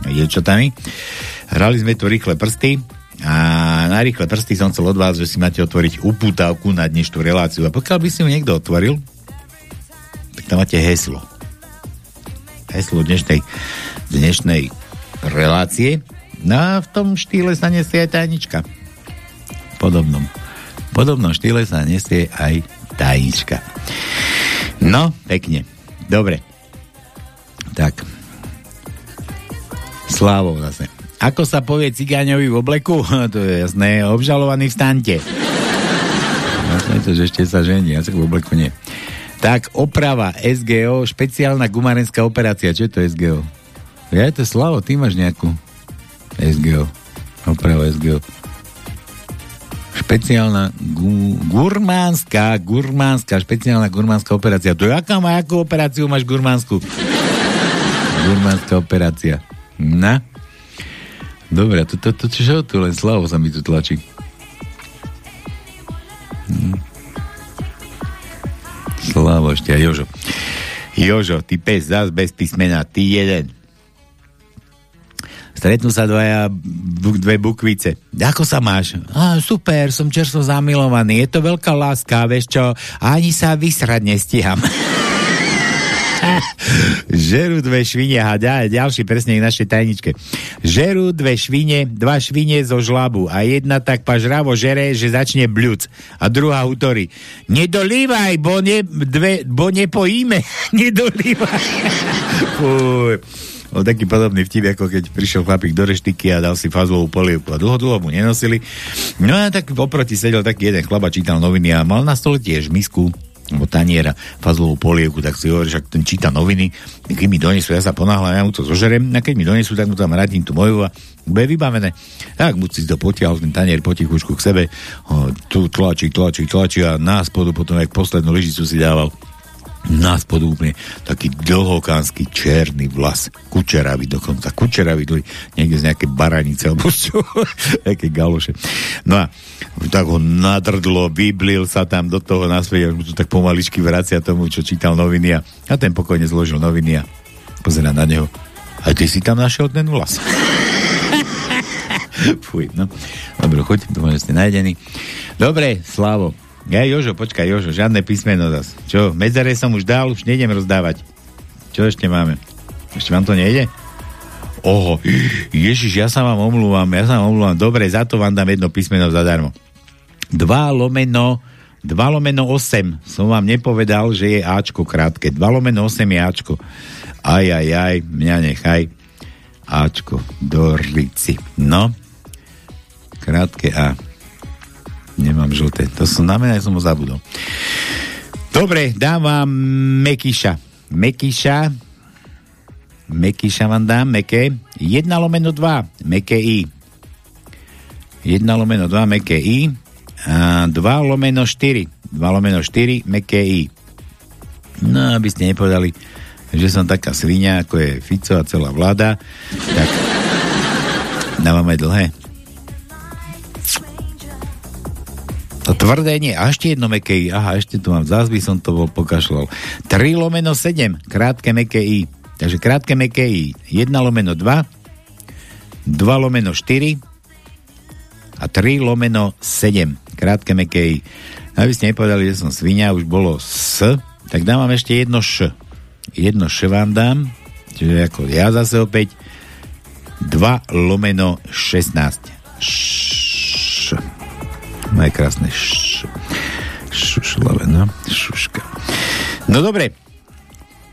dievčatami. Hrali sme to rýchle prsty a na rýchle prsty som chcel od vás, že si máte otvoriť upútavku na dnešnú reláciu a pokiaľ by si ju niekto otvoril, tak tam máte heslo. Heslo dnešnej, dnešnej relácie. No a v tom štýle sa nesie aj tajnička. Podobnom. Podobnom štýle sa nesie aj tajnička. No, pekne. Dobre. Tak. Slávou zase. Ako sa povie cigáňovi v obleku? to je jasné, obžalovaný v stante. Jasné to, že ešte sa žení, ja sa v obleku nie. Tak, oprava SGO, špeciálna gumarenská operácia. Čo je to SGO? Ja to Slavo, ty máš nejakú SGO. Oprava SGO. Špeciálna gu, gurmánska, gurmánska, špeciálna gurmánska operácia. To je aká má, akú operáciu máš gurmánsku? Gurmánska operácia. Na? Dobre, to, to, to, čo tu len Slavo sa mi tu tlačí. Hm. Slavo ešte a Jožo. Jožo, ty pes zás bez písmena, ty jeden. Stretnú sa dvaja, dve bukvice. Ako sa máš? A, super, som čerstvo zamilovaný. Je to veľká láska, vieš čo? Ani sa vysrať nestíham. Žerú dve švine, a ďalší presne k našej tajničke. Žerú dve švine, dva švine zo žlabu a jedna tak pažravo žere, že začne bľuc. A druhá útorí. Nedolívaj, bo, ne, dve, bo nepojíme. Nedolívaj. O taký podobný vtip, ako keď prišiel chlapík do reštiky a dal si fazovú polievku a dlho, dlho mu nenosili. No a tak oproti sedel taký jeden chlap a čítal noviny a mal na stole tiež misku alebo taniera, fazlovú polievku, tak si hovorí, že ten číta noviny, keď mi donesú, ja sa ponáhľam, ja mu to zožerem, a keď mi donesú, tak mu tam radím tú moju a bude vybavené. Tak mu si to potiahol, ten tanier potichučku k sebe, o, tu tlačí, tlačí, tlačí a na spodu potom, jak poslednú lyžicu si dával, na spodu úplne taký dlhokánsky černý vlas, kučeravý dokonca, kučeravý, ktorý niekde z nejakej baranice, alebo čo, nejaké galoše. No a tak ho nadrdlo, vyblil sa tam do toho naspäť, až mu to tak pomaličky vracia tomu, čo čítal noviny a, a ten pokojne zložil noviny a pozera na neho. A ty si tam našiel ten vlas. Fuj, no. Dobre, choď, dúfam, že ste. Dobre, Slavo, ja, Jožo, počkaj, Jožo, žiadne písmeno zas. Čo, medzare som už dal, už nejdem rozdávať. Čo ešte máme? Ešte vám to nejde? Oho, Ježiš, ja sa vám omlúvam, ja sa vám omlúvam. Dobre, za to vám dám jedno písmeno zadarmo. 2 lomeno 2 lomeno 8 som vám nepovedal, že je Ačko krátke. 2 lomeno 8 je Ačko. Aj, aj, aj, mňa nechaj. Ačko, do rici. No, krátke A. Nemám žlté. To som na mena, som ho zabudol. Dobre, dám vám Mekiša. Mekiša. Mekiša vám dám, meké. 1 lomeno 2, meké I. 1 lomeno 2, meké I. A 2 lomeno 4. 2 lomeno 4, meké I. No, aby ste nepovedali, že som taká svinia, ako je Fico a celá vláda, tak dávam aj dlhé. Tvrdé nie. A ešte jedno meké I. Aha, ešte tu mám. Zás by som to bol pokašľal. 3 lomeno 7. Krátke meké I. Takže krátke meké I. 1 lomeno 2. 2 lomeno 4. A 3 lomeno 7. Krátke meké I. Aby ste nepovedali, že som svinia, už bolo S. Tak dám ešte jedno Š. Jedno Š vám dám. Čiže ako ja zase opäť 2 lomeno 16. Š. Najkrásne š. Šušlave, no. Šuška. No dobre.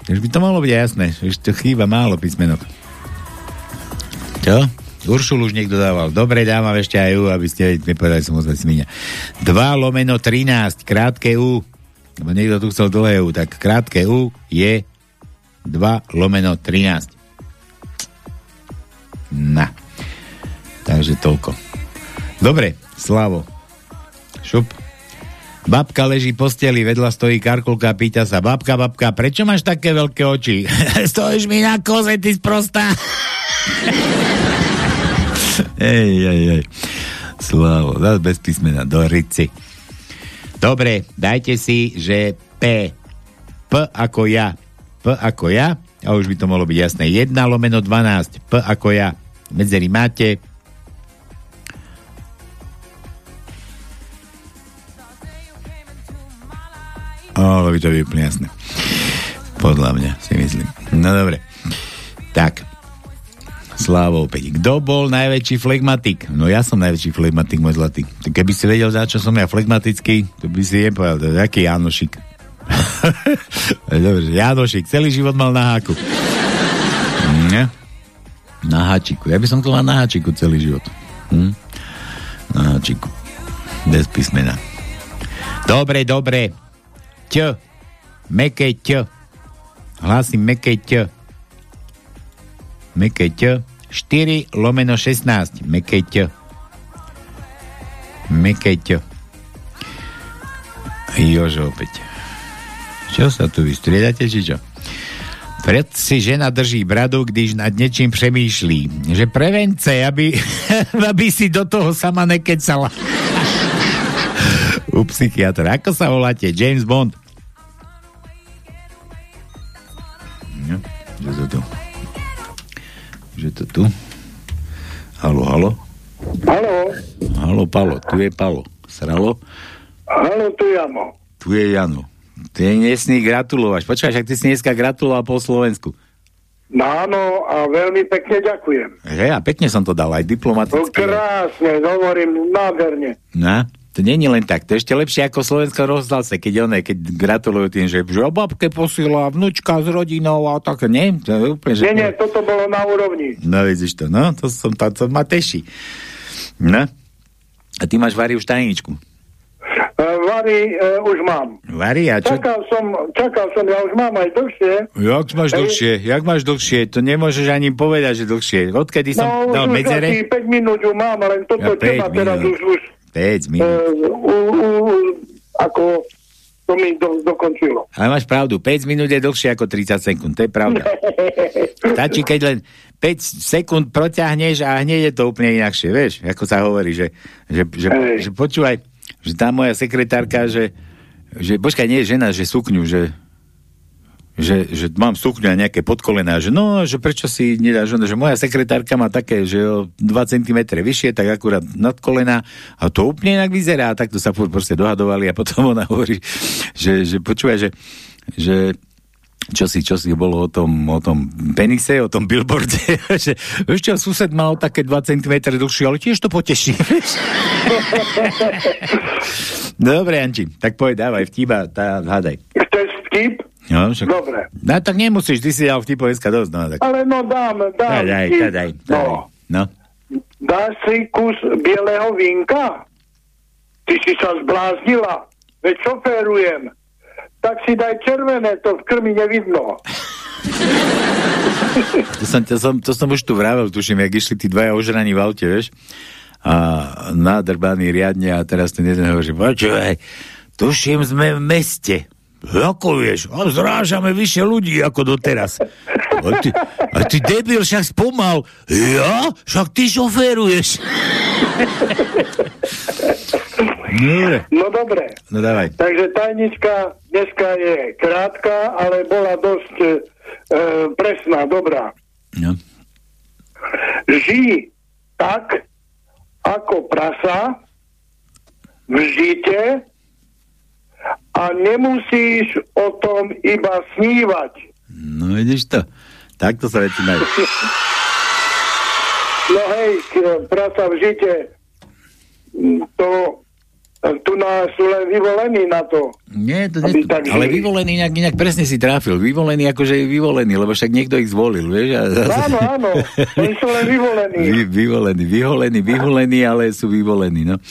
Už by to malo byť jasné. Už to chýba málo písmenok. Čo? Uršul už niekto dával. Dobre, dávam ešte aj U, aby ste nepovedali, som ozvať smiňa. 2 lomeno 13, krátke U. Lebo niekto tu chcel dlhé U, tak krátke U je 2 lomeno 13. Na. Takže toľko. Dobre, Slavo. Šup. Babka leží posteli, vedľa stojí Karkulka a pýta sa, babka, babka, prečo máš také veľké oči? Stojíš mi na koze, ty sprostá. ej, ej, ej. Slavo, zás bez písmena, do rici. Dobre, dajte si, že P. P ako ja. P ako ja. A už by to mohlo byť jasné. 1 lomeno 12. P ako ja. Medzery máte. Ale by to by úplne jasné. Podľa mňa, si myslím. No dobre. Tak. Slávo opäť. Kto bol najväčší flegmatik? No ja som najväčší flegmatik, môj zlatý. Keby si vedel, za čo som ja flegmatický, to by si nepovedal. To je aký Janošik. Dobre, Janošik, celý život mal na háku. Ne? Na háčiku. Ja by som to mal na háčiku celý život. Hm? Na háčiku. Bez písmena. Dobre, dobre. Ť. Meké ť. Hlasím meké ť. Meké ť. 4 lomeno 16. Meké ť. Meké ť. Jožo opäť. Čo sa tu vystriedate, či čo? Pred si žena drží bradu, když nad niečím přemýšlí. Že prevence, aby, aby si do toho sama nekecala. U psychiatra. Ako sa voláte? James Bond. No, že to tu. Že to tu. Halo, halo. Halo, Halo, Palo. Tu je Palo. Sralo? halo, tu Jano. Tu je Jano. Ty nesmí gratulovať. Počkaj, však ty si dneska gratuloval po Slovensku. No áno, a veľmi pekne ďakujem. Že? A pekne som to dal, aj No diplomaticky. krásne, hovorím nádherne. No, to je len tak. To je ešte lepšie ako Slovensko rozhlasce, keď one, keď gratulujú tým, že, že babke posiela vnúčka s rodinou a tak, nie? To je úplne, že... Nie, nie, toto bolo na úrovni. No vidíš to, no, to som, to, to ma teší. No. A ty máš Vari už tajničku. E, Vary e, už mám. Vari, a čo? Čakal som, čakal som, ja už mám aj dlhšie. Jak máš Hej. dlhšie? Jak máš dlhšie? To nemôžeš ani povedať, že dlhšie. Odkedy som No, dal už, už medzere? asi 5 minút ju mám, ale toto Ja, teba teraz už, už 5 e, minút. u, u, u, ako to mi do, dokončilo. Ale máš pravdu, 5 minút je dlhšie ako 30 sekúnd, to je pravda. Stačí, keď len 5 sekúnd proťahneš a hneď je to úplne inakšie, vieš, ako sa hovorí, že, že, že, že počúvaj, že tá moja sekretárka, že, že počkaj, nie je žena, že sukňu, že, že, že mám sukňu a nejaké podkolená, že no, že prečo si nedáš, že moja sekretárka má také, že o 2 cm vyššie, tak akurát nad kolena a to úplne inak vyzerá. A takto sa proste dohadovali a potom ona hovorí, že, že počúvaj, že, že čo si, čo si bolo o tom, o tom penise, o tom billboarde, že ešte sused mal také 2 cm dlhšie, ale tiež to poteší. vieš. Dobre, Janči, tak povedz, dávaj, vtíba, tá, hádaj. Chceš vtip? No, však... Dobre. No, tak nemusíš, ty si dal vtipov dneska dosť, no, tak... Ale no dám, dám. Daj, daj, vtip. daj, daj, No, daj. No. dáš si kus bieleho vínka? Ty si sa zbláznila. Veď šoférujem. Tak si daj červené, to v krmi nevidno. To som, to, som, to som už tu vravel, tuším, jak išli tí dvaja ožraní v aute, vieš? A nadrbaný riadne a teraz ten jeden hovorí, počúvaj, tuším, sme v meste. Ako vieš? A zrážame vyššie ľudí ako doteraz. A ty, a ty debil, však spomal. Ja? Však ty šoféruješ. Dobre. No dobre. No dávaj. Takže tajnička dneska je krátka, ale bola dosť e, presná, dobrá. No. Žij tak, ako prasa v žite a nemusíš o tom iba snívať. No vidíš to. Takto sa veci majú. No hej, práca v žite, mm, to tu nás sú len vyvolení na to. Nie, to nie, tak ale žili. vyvolený inak, inak presne si trafil. Vyvolený akože je vyvolený, lebo však niekto ich zvolil, vieš? A, Áno, áno, oni sú len vyvolení. Vy, vyvolení, vyholení, vyholení, ale sú vyvolení, no.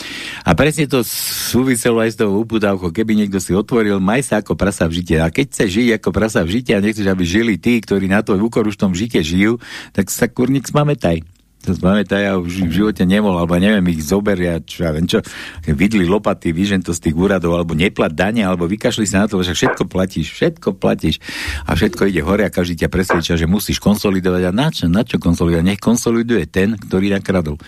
A presne to súviselo aj s tou uputávkou, keby niekto si otvoril, maj sa ako prasa v žite. A keď chceš žiť ako prasa v žite a nechceš, aby žili tí, ktorí na to úkor už v tom žite žijú, tak sa kurník spamätaj. To spamätaj, ja už v živote nemohol, alebo neviem, ich zoberia, čo ja viem čo, vidli lopaty, vyžen to z tých úradov, alebo neplat dane, alebo vykašli sa na to, že všetko platíš, všetko platíš a všetko ide hore a každý ťa presvedčia, že musíš konsolidovať. A na čo, na čo konsolidovať? Nech konsoliduje ten, ktorý nakradol.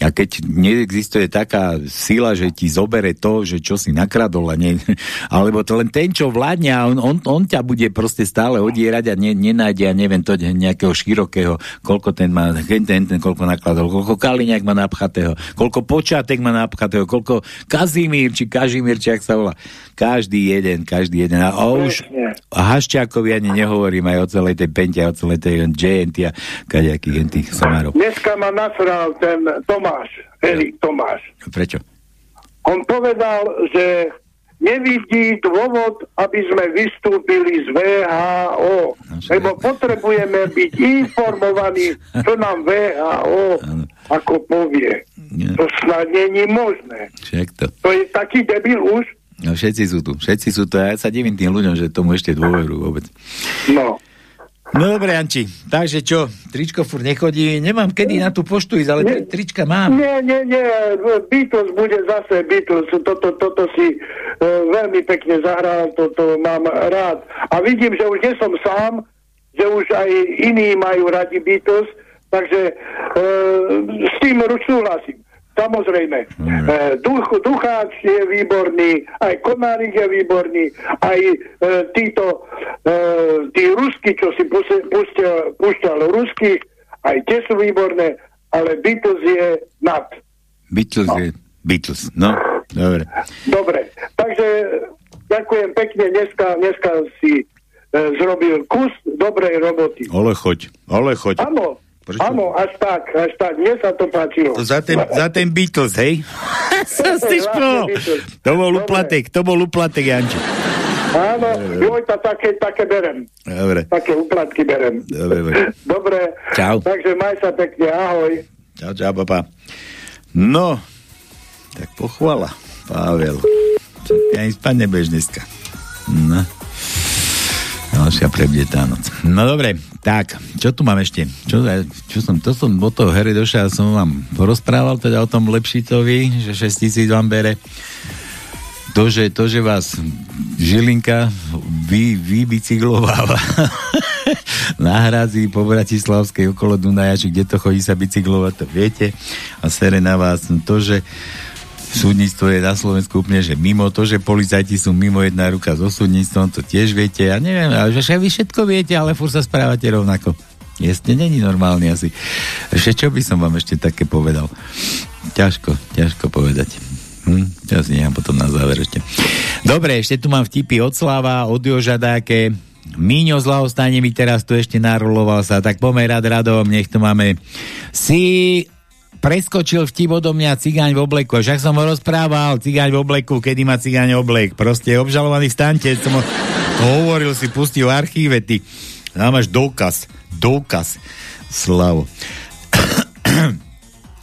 A keď neexistuje taká sila, že ti zobere to, že čo si nakradol, a nie, alebo to len ten, čo vládne a on, on, on ťa bude proste stále odierať a ne, nenájde, ja neviem, to nejakého širokého, koľko ten má, ten, ten, ten koľko nakladol, koľko Kaliňák má napchatého, koľko Počátek má napchatého, koľko Kazimír, či Kažimír, či ak sa volá. Každý jeden, každý jeden. A už a Hašťákovi ani nehovorím aj o celej tej pente, o celej tej JNT a kadejakých tých somárov. Dneska ma nasral ten Tomáš, Erik Tomáš. Prečo? On povedal, že nevidí dôvod, aby sme vystúpili z VHO. Lebo potrebujeme byť informovaní, čo nám VHO ako povie. To snad není možné. To. To je taký debil už. No všetci sú tu, všetci sú tu a ja sa divím tým ľuďom, že tomu ešte dôveru vôbec. No. No dobre, Janči, takže čo, tričko furt nechodí, nemám kedy na tú poštu ísť, ale tri, trička mám. Nie, nie, nie, Beatles bude zase Beatles, toto, toto si uh, veľmi pekne zahral, toto mám rád. A vidím, že už nie som sám, že už aj iní majú radi Beatles, takže uh, s tým súhlasím. Samozrejme, mm. e, duch, Ducháč je výborný, aj Konárik je výborný, aj e, títo, e, tí rusky, čo si púšťal, púšťal ruských, aj tie sú výborné, ale Beatles je nad. Beatles no. je Beatles, no, dobre. Dobre, takže ďakujem pekne, dneska, dneska si e, zrobil kus dobrej roboty. Ale choď, ale choď. Áno, Prečo? Áno, až tak, až tak. Mne sa to páčilo. To za ten, za ten Beatles, hej? Sa si špol. To bol uplatek, to bol uplatek, Janči. Áno, jojta, také, také berem. Dobre. Také uplatky berem. Dobre, dobre. Dobre. Čau. Takže maj sa pekne, ahoj. Čau, čau, papa. No, tak pochvala, Pavel. Ja im spať nebudeš dneska. No. Ďalšia prebdetá noc. No dobre, tak, čo tu mám ešte? Čo, čo som, to som o toho here došiel, som vám porozprával teda o tom Lepšitovi, že 6 tisíc vám bere. To, že, to, že vás Žilinka vy, vybicyklováva na hradzi po Bratislavskej okolo Dunaja, či kde to chodí sa bicyklovať, to viete. A sere na vás to, že súdnictvo je na Slovensku úplne, že mimo to, že policajti sú mimo jedna ruka so súdnictvom, to tiež viete. Ja neviem, ale že vy všetko viete, ale fur sa správate rovnako. Jestli není normálny asi. Ešte čo by som vám ešte také povedal? Ťažko, ťažko povedať. Hm, ja si nechám potom na záver ešte. Dobre, ešte tu mám vtipy od Slava, od Joža dáke. Míňo z mi teraz tu ešte naroloval sa, tak pomer rád radom, nech tu máme. Si preskočil vtip odo mňa cigáň v obleku. Však som ho rozprával, cigáň v obleku, kedy má cigáň oblek. Proste obžalovaný stante, som ho to hovoril, si pustil v archíve, ty. Tam máš dôkaz, dôkaz. Slavo.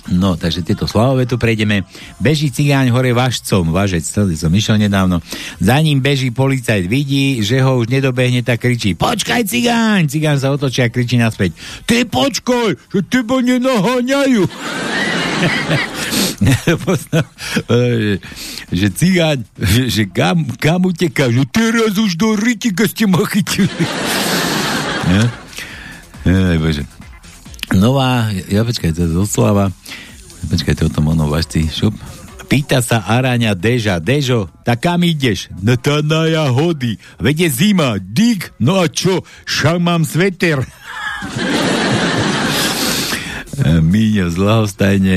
No, takže tieto slavové tu prejdeme. Beží cigáň hore važcom, važec, celý som išiel nedávno. Za ním beží policajt, vidí, že ho už nedobehne, tak kričí, počkaj cigáň! Cigáň sa otočí a kričí naspäť, ty počkaj, že teba nenaháňajú. že, že cigáň, že, že kam, kam uteká, že teraz už do rytika ste ma chytili. ja? Ja, bože. Nová, ja počkaj, to je zoslava. O tom ono vašci, šup. Pýta sa Aráňa Deža, Dežo, tak kam ideš? No to na jahody. Vede zima, dík, no a čo? Však mám sveter. Míňo z Lahostajne.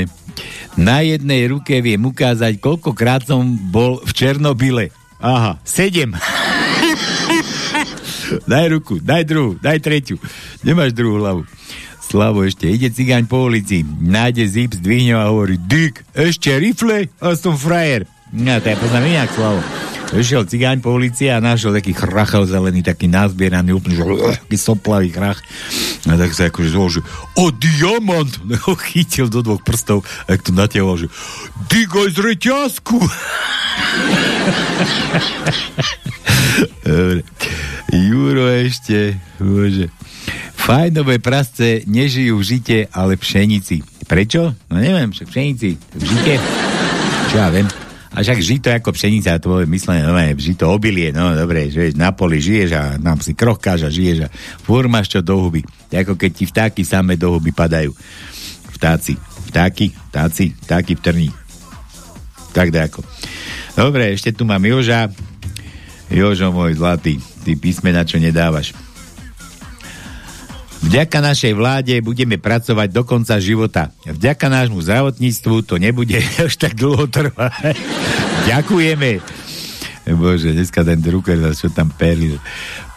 Na jednej ruke viem ukázať, koľkokrát som bol v Černobyle. Aha, sedem. Daj ruku, daj druhú, daj tretiu. Nemáš druhú hlavu. Slavo ešte, ide cigáň po ulici, nájde zip, zdvihne a hovorí, Dick, ešte rifle? A som frajer. No, to ja poznám inak, Slavo. Vyšiel cigáň po ulici a našiel taký chrachel zelený, taký nazbieraný, úplne, že uh, taký soplavý krach. A tak sa akože zvolil, že o, diamant! No, ho chytil do dvoch prstov, a to natiahol, že digoj z reťazku! Dobre. Juro ešte, bože. Fajnové prasce nežijú v žite, ale pšenici. Prečo? No neviem, v pšenici, v žite. Čo ja viem. A však žito ako pšenica, tvoje myslenie, no je žito obilie, no dobre, že na poli žiješ a nám si krochkáš a žiješ a fúr máš čo do huby. Ako keď ti vtáky same do huby padajú. Vtáci, vtáky, vtáci, vtáky v trní. Tak ako. Dobre, ešte tu mám Joža. Jožo môj zlatý, ty písmena, čo nedávaš. Vďaka našej vláde budeme pracovať do konca života. Vďaka nášmu zdravotníctvu to nebude až tak dlho trvať. Ďakujeme. Bože, dneska ten druker, čo tam peril.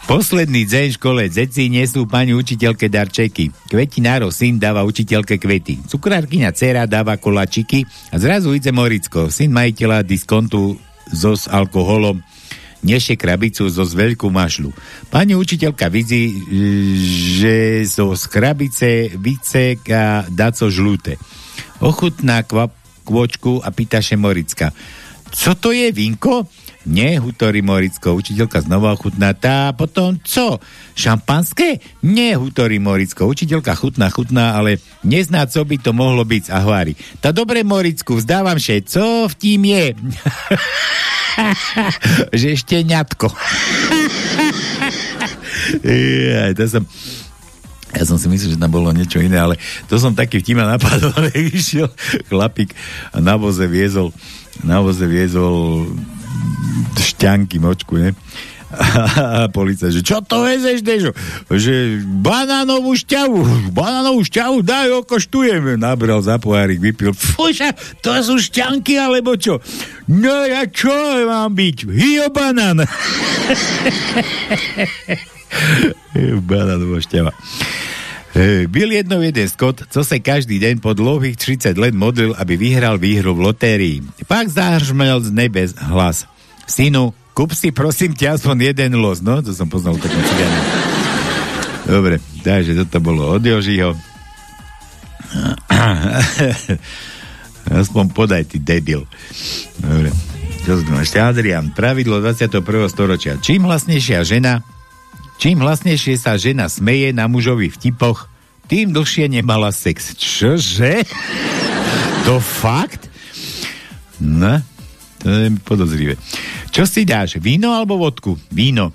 Posledný deň v škole deci nesú pani učiteľke darčeky. Kvetinárov syn dáva učiteľke kvety. Cukrárkyňa dcera dáva kolačiky a zrazu ide Moricko, syn majiteľa diskontu so s alkoholom nesie krabicu zo z veľkú mašľu. Pani učiteľka vidí, že zo z krabice vyceka daco žluté. Ochutná kvap, kvočku a pýta še Moricka. Co to je, vinko? Nie, Moricko. Učiteľka znova ochutná. Tá potom co? Šampanské? Nie, Moricko. Učiteľka chutná, chutná, ale nezná, co by to mohlo byť a hvári. Tá dobre, Moricku, vzdávam še, co v tým je? že ešte ňatko. ja, to som... Ja som si myslel, že tam bolo niečo iné, ale to som taký vtima napadol, išiel chlapík a na voze viezol na voze viezol šťanky, močku, ne? A policia, že čo to vezeš, Dežo? Že banánovú šťavu, banánovú šťavu, daj, okoštujem. Nabral za pohárik, vypil. Fúša, to sú šťanky, alebo čo? No ja čo mám byť? Hio banán. banánová šťava. Byl jednou jeden skot, co se každý deň po dlouhých 30 let modlil, aby vyhral výhru v lotérii. Pak zahrmel z nebes hlas. Synu, kup si prosím ťa aspoň jeden los. No, to som poznal takým cigánom. Dobre, takže toto bolo od Jožiho. Aspoň podaj, ty debil. Dobre. Čo ešte Adrian, pravidlo 21. storočia. Čím hlasnejšia žena, Čím hlasnejšie sa žena smeje na mužovi vtipoch, tým dlhšie nemala sex. Čože? to fakt? No, to je podozrivé. Čo si dáš? Víno alebo vodku? Víno.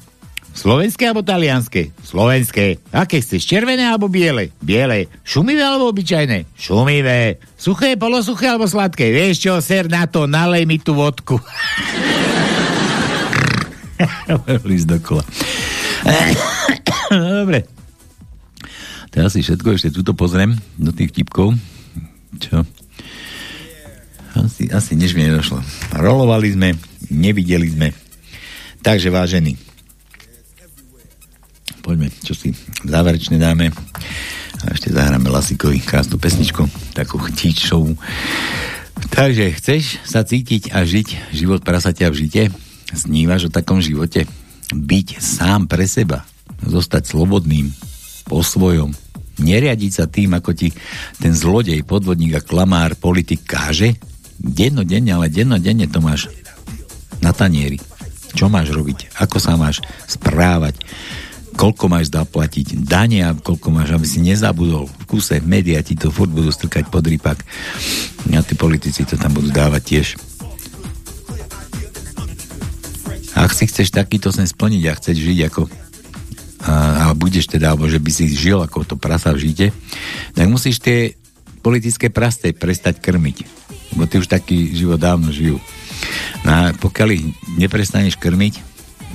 Slovenské alebo talianské? Slovenské. Aké chceš? Červené alebo biele? Biele. Šumivé alebo obyčajné? Šumivé. Suché, polosuché alebo sladké? Vieš čo, ser na to, nalej mi tú vodku. List dokola. Dobre. Teraz si všetko ešte tuto pozriem do tých tipkov. Čo? Asi, asi než mi nedošlo. Rolovali sme, nevideli sme. Takže vážení, poďme, čo si záverečne dáme. A ešte zahráme Lasikovi krásnu pesničku, takú chtičovú. Takže chceš sa cítiť a žiť život prasatia v žite? Snívaš o takom živote? byť sám pre seba, zostať slobodným, po svojom, neriadiť sa tým, ako ti ten zlodej, podvodník a klamár, politik káže, dennodenne, ale dennodenne to máš na tanieri. Čo máš robiť? Ako sa máš správať? Koľko máš zaplatiť? Dania, koľko máš, aby si nezabudol. V kuse média ti to furt budú strkať pod rypak. A tí politici to tam budú dávať tiež ak si chceš takýto sen splniť a chceš žiť ako a, a budeš teda, alebo že by si žil ako to prasa v žite, tak musíš tie politické prasté prestať krmiť. Lebo ty už taký život dávno žijú. No a pokiaľ ich neprestaneš krmiť,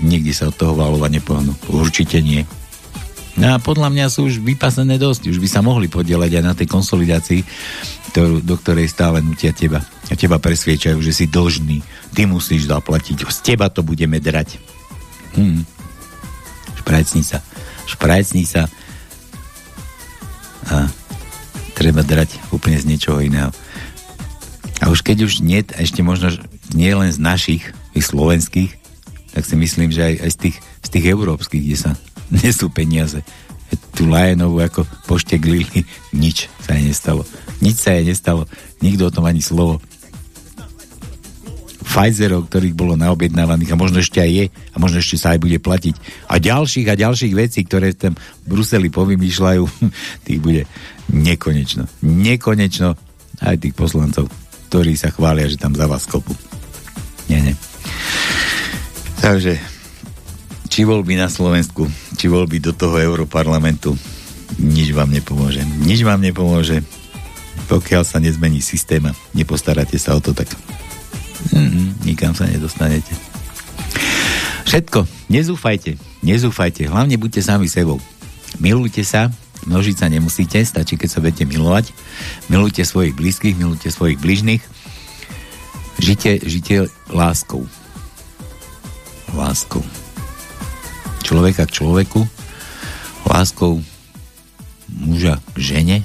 nikdy sa od toho valova nepohnú. Určite nie. No a podľa mňa sú už vypasené dosť. Už by sa mohli podielať aj na tej konsolidácii, ktorú, do ktorej stále nutia teba. A teba presviečajú, že si dlžný. Ty musíš zaplatiť. Z teba to budeme drať. Hmm. Praj šprajcni sa. Šprajcni sa a treba drať úplne z niečoho iného. A už keď už nie, ešte možno nie len z našich, ich slovenských, tak si myslím, že aj, aj z, tých, z tých európskych, kde sa nesú peniaze. Tu Lajenovú ako pošteglili, nič sa jej nestalo. Nič sa jej nestalo. Nikto o tom ani slovo. Pfizerov, ktorých bolo naobjednávaných a možno ešte aj je a možno ešte sa aj bude platiť. A ďalších a ďalších vecí, ktoré tam v Bruseli povymýšľajú, tých bude nekonečno. Nekonečno aj tých poslancov, ktorí sa chvália, že tam za vás kopu. Nie, nie. Takže, či by na Slovensku, či by do toho Europarlamentu, nič vám nepomôže. Nič vám nepomôže, pokiaľ sa nezmení systém a nepostaráte sa o to, tak Mm-hmm, nikam sa nedostanete. Všetko. Nezúfajte. Nezúfajte. Hlavne buďte sami sebou. Milujte sa. Množiť sa nemusíte. Stačí, keď sa budete milovať. Milujte svojich blízkych, milujte svojich bližných. Žite, žite láskou. Láskou. Človeka k človeku. Láskou muža k žene.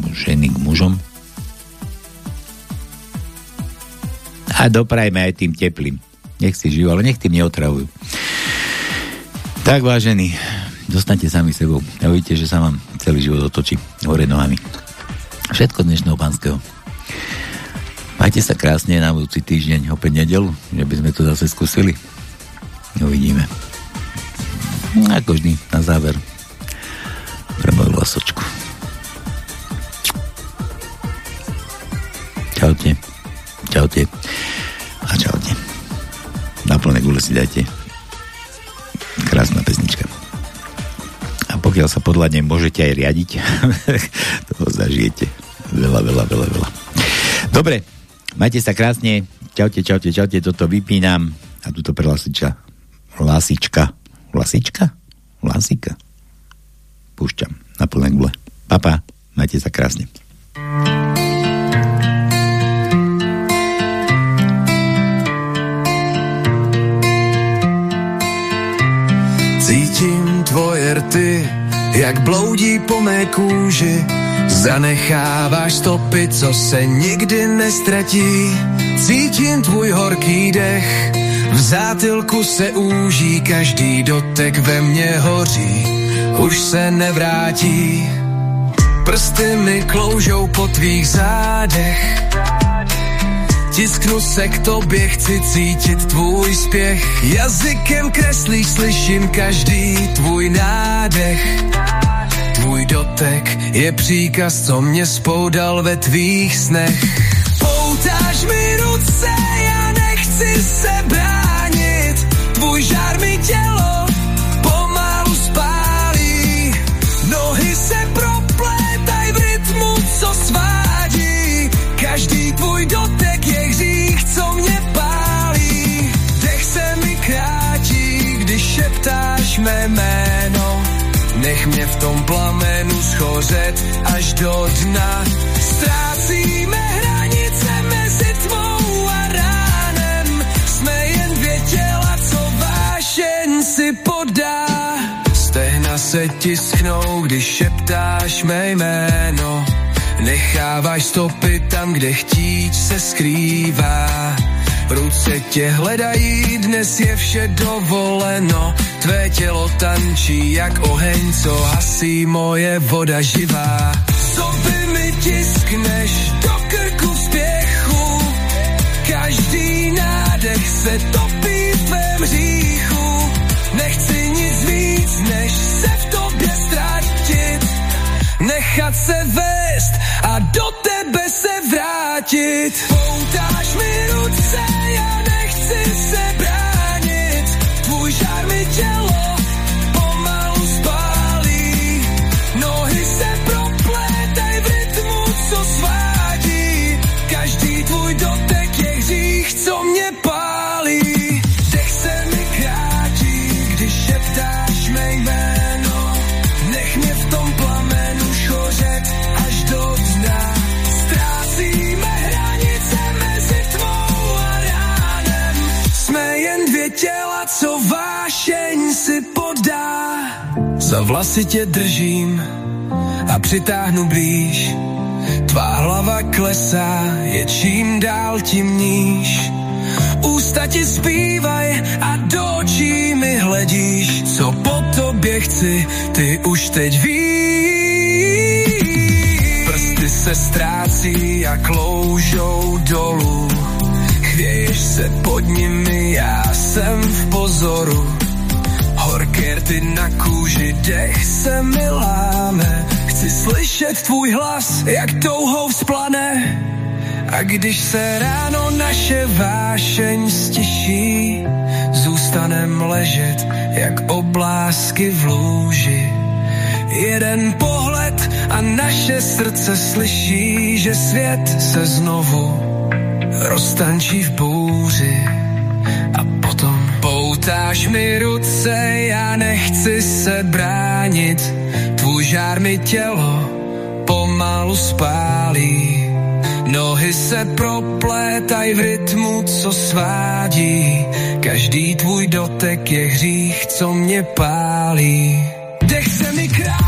Ženy k mužom A doprajme aj tým teplým. Nech si žijú, ale nech tým neotravujú. Tak vážení, dostanete sami sebou a uvidíte, že sa vám celý život otočí hore nohami. Všetko dnešného pánskeho. Majte sa krásne na budúci týždeň, opäť nedelu, že by sme to zase skúsili. Uvidíme. Ako vždy, na záver pre moju lasočku. Čaute. Čaute. A čaute. Na plné gule si dajte. Krásna pesnička. Pokiaľ sa podľadne môžete aj riadiť, to zažijete. Veľa, veľa, veľa, veľa. Dobre, majte sa krásne. Čaute, čaute, čaute. Toto vypínam. A tuto pre. Lasička. Lasička? Lasika. Púšťam na plné gule. Papa, majte sa krásne. Cítím tvoje rty, jak bloudí po mé kůži. Zanecháváš stopy, co se nikdy nestratí. Cítím tvůj horký dech, v zátilku se úží, každý dotek ve mně hoří, už se nevrátí. Prsty mi kloužou po tvých zádech, Tisknu se k tobě, chci cítit tvůj spěch. Jazykem kreslíš, slyším každý tvůj nádech. Tvůj dotek je příkaz, co mě spoudal ve tvých snech. Poutáš mi ruce, já nechci se bránit. Tvůj žár mi tělo v tom plamenu schořet až do dna. Ztrácíme hranice mezi tmou a ránem. Jsme jen dvě těla, co vášeň si podá. Stehna se tisknou, když šeptáš mé jméno. Necháváš stopy tam, kde chtíč se skrývá. Ruce tě hledají, dnes je vše dovoleno. Tvé tělo tančí jak oheň, co hasí moje voda živá. Co by mi tiskneš do krku spěchu? Každý nádech se topí v tvém hříchu. Nechat se vést a do tebe se vrátit. Poutáš mi ruce, já nechci se Za vlasy tě držím a přitáhnu blíž. Tvá hlava klesá, je čím dál tím níž. Ústa ti zpívaj a do očí mi hledíš. Co po tobě chci, ty už teď víš. Prsty se ztrácí a kloužou dolů. Chvěješ se pod nimi, já jsem v pozoru. Horké rty na kůži, dech se mi láme. Chci slyšet tvůj hlas, jak touhou vzplane. A když se ráno naše vášeň stiší, zůstanem ležet jak oblásky v lůži. Jeden pohled a naše srdce slyší, že svět se znovu roztančí v bouři. Poutáš mi ruce, já nechci se bránit, tvůj žár mi tělo pomalu spálí. Nohy se proplétaj v rytmu, co svádí. Každý tvůj dotek je hřích, co mě pálí. Dech se mi krátí,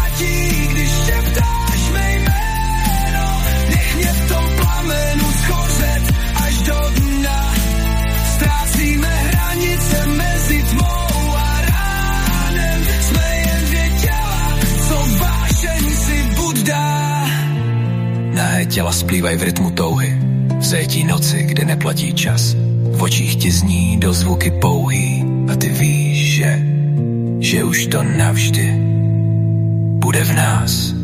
těla splývají v rytmu touhy. V zajetí noci, kde neplatí čas. V očích ti zní do zvuky pouhý. A ty víš, že, že už to navždy bude v nás.